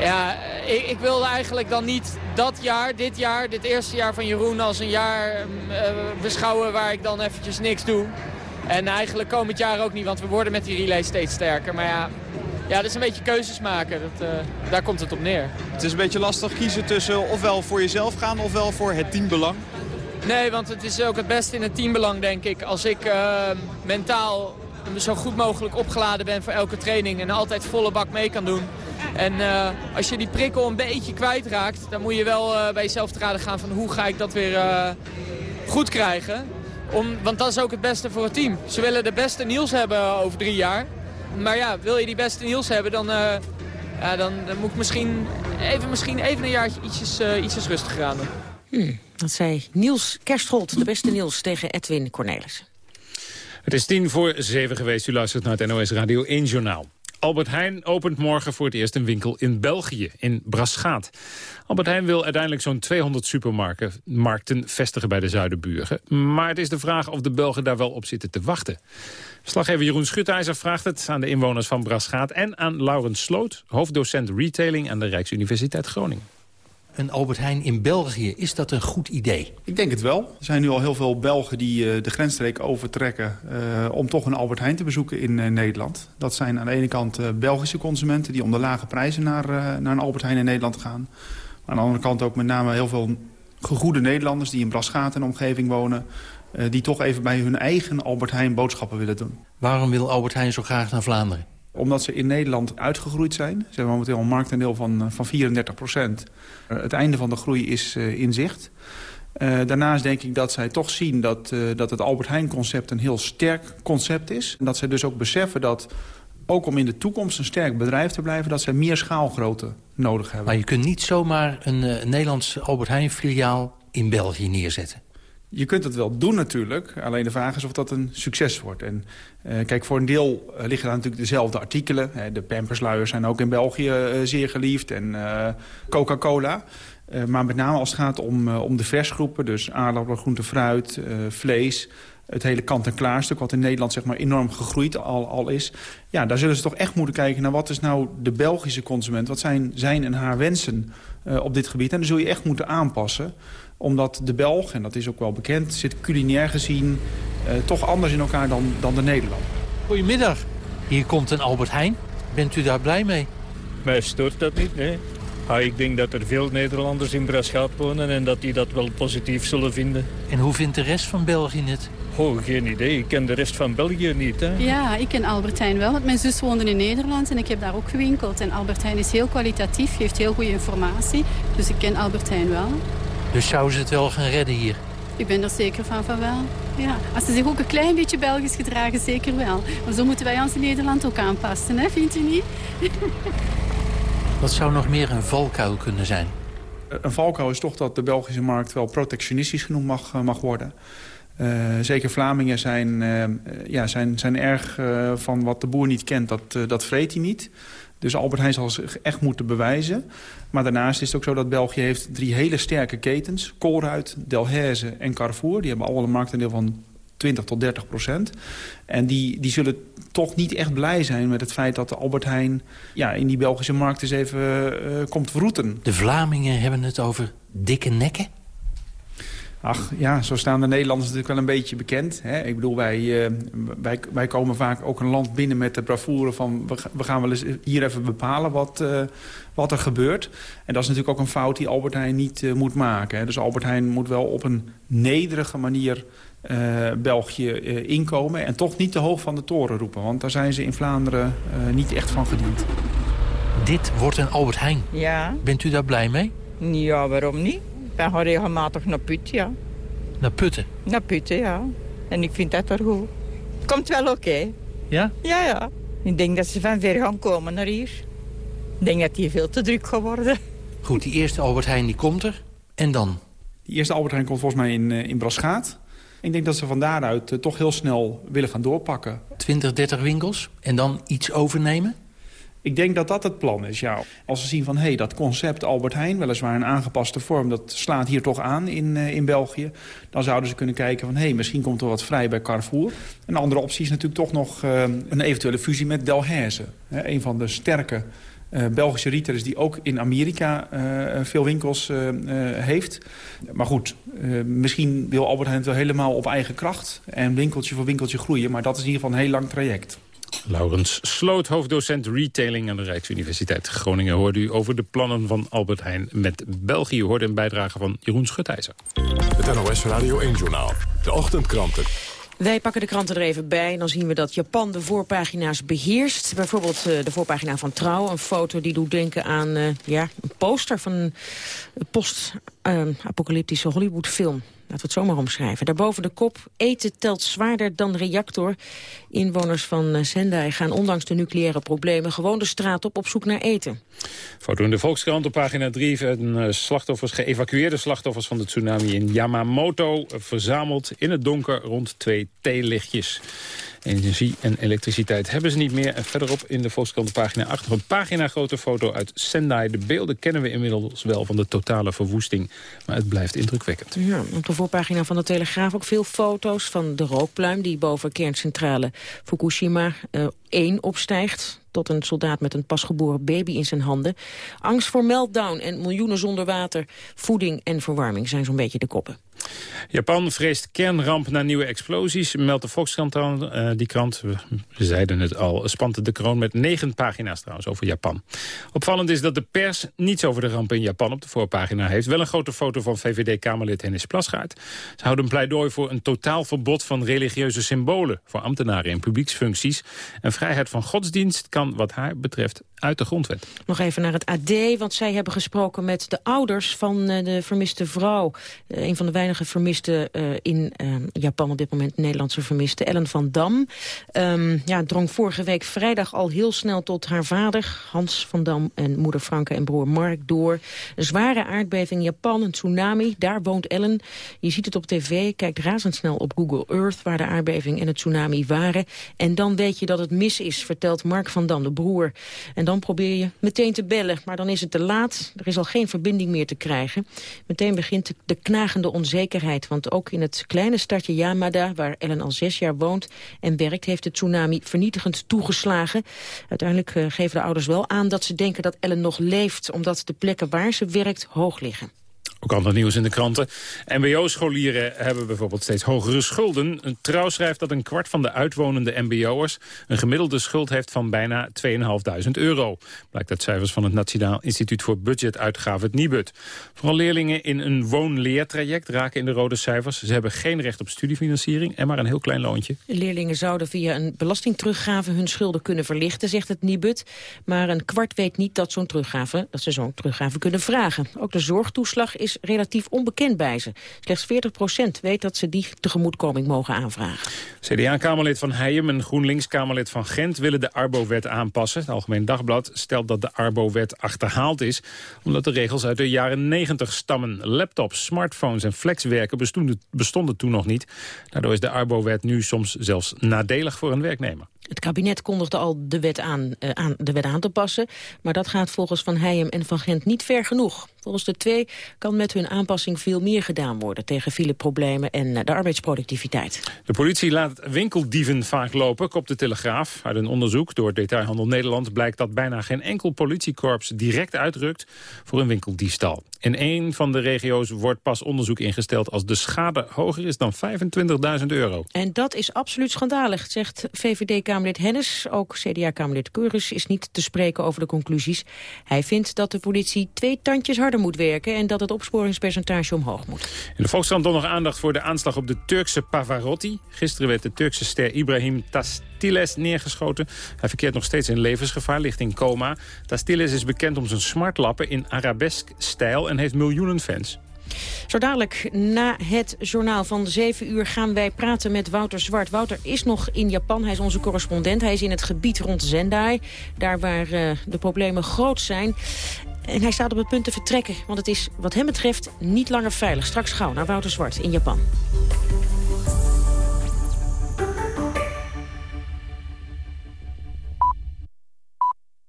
Ja, ik, ik wilde eigenlijk dan niet dat jaar, dit jaar, dit eerste jaar van Jeroen als een jaar uh, beschouwen waar ik dan eventjes niks doe. En eigenlijk komend jaar ook niet, want we worden met die relay steeds sterker. Maar ja, ja, dat is een beetje keuzes maken. Dat, uh, daar komt het op neer. Het is een beetje lastig kiezen tussen ofwel voor jezelf gaan ofwel voor het teambelang. Nee, want het is ook het beste in het teambelang, denk ik. Als ik uh, mentaal zo goed mogelijk opgeladen ben voor elke training... en altijd volle bak mee kan doen. En uh, als je die prikkel een beetje kwijtraakt... dan moet je wel uh, bij jezelf te raden gaan van hoe ga ik dat weer goed krijgen. Om, want dat is ook het beste voor het team. Ze willen de beste Niels hebben over drie jaar. Maar ja, wil je die beste Niels hebben, dan, ja, dan, dan moet ik misschien even, misschien even een jaartje ietsjes, ietsjes rustiger aan doen. Hmm, dat zei Niels Kersthold, de beste Niels, tegen Edwin Cornelissen. Het is tien voor zeven geweest. U luistert naar het NOS Radio 1 Journaal. Albert Heijn opent morgen voor het eerst een winkel in België, in Braschaat. Albert Heijn wil uiteindelijk zo'n 200 supermarkten vestigen bij de Zuiderburen. Maar het is de vraag of de Belgen daar wel op zitten te wachten. Slaggever Jeroen Schutijzer vraagt het aan de inwoners van Braschaat... en aan Laurens Sloot, hoofddocent retailing aan de Rijksuniversiteit Groningen een Albert Heijn in België. Is dat een goed idee? Ik denk het wel. Er zijn nu al heel veel Belgen die uh, de grensstreek overtrekken... Uh, om toch een Albert Heijn te bezoeken in uh, Nederland. Dat zijn aan de ene kant Belgische consumenten... die om de lage prijzen naar, naar een Albert Heijn in Nederland gaan. Maar aan de andere kant ook met name heel veel gegoede Nederlanders... die in Brasgaat en omgeving wonen... die toch even bij hun eigen Albert Heijn boodschappen willen doen. Waarom wil Albert Heijn zo graag naar Vlaanderen? Omdat ze in Nederland uitgegroeid zijn. Ze hebben momenteel een marktaandeel van, van 34 procent. Eh, het einde van de groei is eh, in zicht. Daarnaast denk ik dat zij toch zien dat, dat het Albert Heijn-concept een heel sterk concept is. En dat zij dus ook beseffen dat, ook om in de toekomst een sterk bedrijf te blijven... dat zij meer schaalgrootte nodig hebben. Maar je kunt niet zomaar een Nederlands Albert Heijn-filiaal in België neerzetten. Je kunt het wel doen natuurlijk. Alleen de vraag is of dat een succes wordt. En uh, kijk, voor een deel uh, liggen daar natuurlijk dezelfde artikelen. De pampersluiers zijn ook in België zeer geliefd. En Coca-Cola. maar met name als het gaat om, om de versgroepen. Dus aardappelen, groente, fruit, vlees. Het hele kant-en-klaar stuk wat in Nederland zeg maar, enorm gegroeid al, al is. Ja, daar zullen ze toch echt moeten kijken naar wat is nou de Belgische consument. Wat zijn zijn en haar wensen op dit gebied. En dan zul je echt moeten aanpassen omdat de Belg, en dat is ook wel bekend, zit culinair gezien uh, toch anders in elkaar dan, dan de Nederlander. Goedemiddag. Hier komt een Albert Heijn. Bent u daar blij mee? Mij stoort dat niet, nee. Ah, ik denk dat er veel Nederlanders in Braschaat wonen en dat die dat wel positief zullen vinden. En hoe vindt de rest van België het? Oh, geen idee. Ik ken de rest van België niet. Hè? Ja, ik ken Albert Heijn wel. Want mijn zus woonde in Nederland en ik heb daar ook gewinkeld. En Albert Heijn is heel kwalitatief, geeft heel goede informatie. Dus ik ken Albert Heijn wel. Dus zouden ze het wel gaan redden hier? Ik ben er zeker van van wel. Ja. Als ze zich ook een klein beetje Belgisch gedragen, zeker wel. Maar zo moeten wij ons in Nederland ook aanpassen, hè? vindt u niet? *laughs* Wat zou nog meer een valkuil kunnen zijn? Een valkuil is toch dat de Belgische markt wel protectionistisch genoemd mag, eh, mag worden. Uh, zeker Vlamingen zijn, uh, ja, zijn, zijn erg uh, van wat de boer niet kent, dat, dat vreet hij niet. Dus Albert Heijn zal zich echt moeten bewijzen. Maar daarnaast is het ook zo dat België heeft drie hele sterke ketens. Colruyt, Delhaize en Carrefour. Die hebben allemaal een marktaandeel van 20 tot 30 procent. En die, die zullen toch niet echt blij zijn met het feit dat de Albert Heijn... Ja, in die Belgische markt eens even uh, komt vroeten. De Vlamingen hebben het over dikke nekken? Ach ja, zo staan de Nederlanders natuurlijk wel een beetje bekend. Hè? Ik bedoel, wij, uh, wij, wij komen vaak ook een land binnen met de bravoure van... we, we gaan wel eens hier even bepalen wat, uh, wat er gebeurt. En dat is natuurlijk ook een fout die Albert Heijn niet uh, moet maken. Hè? Dus Albert Heijn moet wel op een nederige manier België inkomen... en toch niet te hoog van de toren roepen. Want daar zijn ze in Vlaanderen niet echt van gediend. Dit wordt een Albert Heijn. Ja. Bent u daar blij mee? Ja, waarom niet? Ben gaan regelmatig naar Put, ja. Naar Putten? Naar Putten, ja. En ik vind dat er goed. Komt wel oké. Okay. Ja? Ja, ja. Ik denk dat ze van ver gaan komen naar hier. Ik denk dat die veel te druk geworden. Goed, die eerste Albert Heijn die komt er. En dan? Die eerste Albert Heijn komt volgens mij in, in Braschaat. Ik denk dat ze van daaruit uh, toch heel snel willen gaan doorpakken. 20, 30 winkels en dan iets overnemen? Ik denk dat dat het plan is, ja. Als we zien van, hé, hey, dat concept Albert Heijn... weliswaar een aangepaste vorm, dat slaat hier toch aan in, uh, in België... dan zouden ze kunnen kijken van, hé, hey, misschien komt er wat vrij bij Carrefour. Een andere optie is natuurlijk toch nog uh, een eventuele fusie met Delhaize. Hè, een van de sterke uh, Belgische retailers die ook in Amerika veel winkels heeft. Maar goed, misschien wil Albert Heijn het wel helemaal op eigen kracht... en winkeltje voor winkeltje groeien, maar dat is in ieder geval een heel lang traject. Laurens Sloot, hoofddocent retailing aan de Rijksuniversiteit Groningen... hoorde u over de plannen van Albert Heijn met België. hoorde een bijdrage van Jeroen Schutijzer. Het NOS Radio 1-journaal. De ochtendkranten. Wij pakken de kranten er even bij en dan zien we dat Japan de voorpagina's beheerst. Bijvoorbeeld uh, de voorpagina van Trouw, een foto die doet denken aan uh, ja, een poster van een post-apocalyptische Hollywoodfilm. We het zomaar omschrijven. Daarboven de kop, eten telt zwaarder dan reactor. Inwoners van eh, Sendai gaan ondanks de nucleaire problemen... gewoon de straat op op zoek naar eten. Foto in de Volkskrant op pagina 3. Een eh, slachtoffers, geëvacueerde slachtoffers van de tsunami in Yamamoto... verzameld in het donker rond twee theelichtjes. Energie en elektriciteit hebben ze niet meer. En verderop in de Volkskrant pagina 8 nog een pagina grote foto uit Sendai. De beelden kennen we inmiddels wel van de totale verwoesting. Maar het blijft indrukwekkend. Ja, op de voorpagina van de Telegraaf ook veel foto's van de rookpluim... die boven kerncentrale Fukushima uh, 1 opstijgt tot een soldaat met een pasgeboren baby in zijn handen. Angst voor meltdown en miljoenen zonder water, voeding en verwarming zijn zo'n beetje de koppen. Japan vreest kernramp na nieuwe explosies, meldt de Volkskrant aan. Uh, die krant, we zeiden het al, spant de kroon met negen pagina's trouwens over Japan. Opvallend is dat de pers niets over de ramp in Japan op de voorpagina heeft. Wel een grote foto van VVD-Kamerlid Hennis Plasgaard. Ze houden een pleidooi voor een totaal verbod van religieuze symbolen... voor ambtenaren in publieksfuncties. En vrijheid van godsdienst kan wat haar betreft uit de grondwet. Nog even naar het AD, want zij hebben gesproken met de ouders van uh, de vermiste vrouw. Uh, een van de weinige vermisten uh, in Japan op dit moment, Nederlandse vermiste, Ellen van Dam. Um, ja, drong vorige week vrijdag al heel snel tot haar vader, Hans van Dam, en moeder Franke en broer Mark door. Een zware aardbeving in Japan, een tsunami, daar woont Ellen. Je ziet het op tv, kijkt razendsnel op Google Earth, waar de aardbeving en het tsunami waren. En dan weet je dat het mis is, vertelt Mark van Dam, de broer. En dan probeer je meteen te bellen, maar dan is het te laat. Er is al geen verbinding meer te krijgen. Meteen begint de knagende onzekerheid, want ook in het kleine stadje Yamada... waar Ellen al zes jaar woont en werkt, heeft de tsunami vernietigend toegeslagen. Uiteindelijk uh, geven de ouders wel aan dat ze denken dat Ellen nog leeft... omdat de plekken waar ze werkt hoog liggen. Ook ander nieuws in de kranten. MBO-scholieren hebben bijvoorbeeld steeds hogere schulden. Een trouw schrijft dat een kwart van de uitwonende MBO'ers... een gemiddelde schuld heeft van bijna 2.500 euro. Blijkt uit cijfers van het Nationaal Instituut voor Budgetuitgaven, het NIBUD. Vooral leerlingen in een woon-leertraject raken in de rode cijfers. Ze hebben geen recht op studiefinanciering en maar een heel klein loontje. Leerlingen zouden via een belastingteruggave hun schulden kunnen verlichten, zegt het NIBUD. Maar een kwart weet niet dat, zo'n teruggave, dat ze zo'n teruggave kunnen vragen. Ook de zorgtoeslag is relatief onbekend bij ze. Slechts 40% weet dat ze die tegemoetkoming mogen aanvragen. CDA-kamerlid van Heijem en GroenLinks-kamerlid van Gent... willen de Arbo-wet aanpassen. Het Algemeen Dagblad stelt dat de Arbo-wet achterhaald is... omdat de regels uit de jaren 90 stammen. Laptops, smartphones en flexwerken bestonden, bestonden toen nog niet. Daardoor is de Arbo-wet nu soms zelfs nadelig voor een werknemer. Het kabinet kondigde al de wet aan, uh, aan, de wet aan te passen. Maar dat gaat volgens Van Heijem en Van Gent niet ver genoeg. Volgens de twee kan met hun aanpassing veel meer gedaan worden... tegen fileproblemen en uh, de arbeidsproductiviteit. De politie laat winkeldieven vaak lopen, kopt de Telegraaf. Uit een onderzoek door Detailhandel Nederland blijkt dat bijna geen enkel politiekorps direct uitrukt voor een winkeldiefstal. In een van de regio's wordt pas onderzoek ingesteld als de schade hoger is dan 25.000 euro. En dat is absoluut schandalig, zegt VVD-Kamerlid Hennis. Ook CDA-Kamerlid Keurus is niet te spreken over de conclusies. Hij vindt dat de politie twee tandjes harder moet werken... en dat het opsporingspercentage omhoog moet. In de Volkskrant dan nog aandacht voor de aanslag op de Turkse Pavarotti. Gisteren werd de Turkse ster Ibrahim Tastiles neergeschoten. Hij verkeert nog steeds in levensgevaar, ligt in coma. Tastiles is bekend om zijn smartlappen in arabesk-stijl en heeft miljoenen fans. Zo dadelijk na het journaal van 7 uur gaan wij praten met Wouter Zwart. Wouter is nog in Japan, hij is onze correspondent. Hij is in het gebied rond Zendai, daar waar uh, de problemen groot zijn. En hij staat op het punt te vertrekken, want het is wat hem betreft niet langer veilig. Straks gauw naar Wouter Zwart in Japan.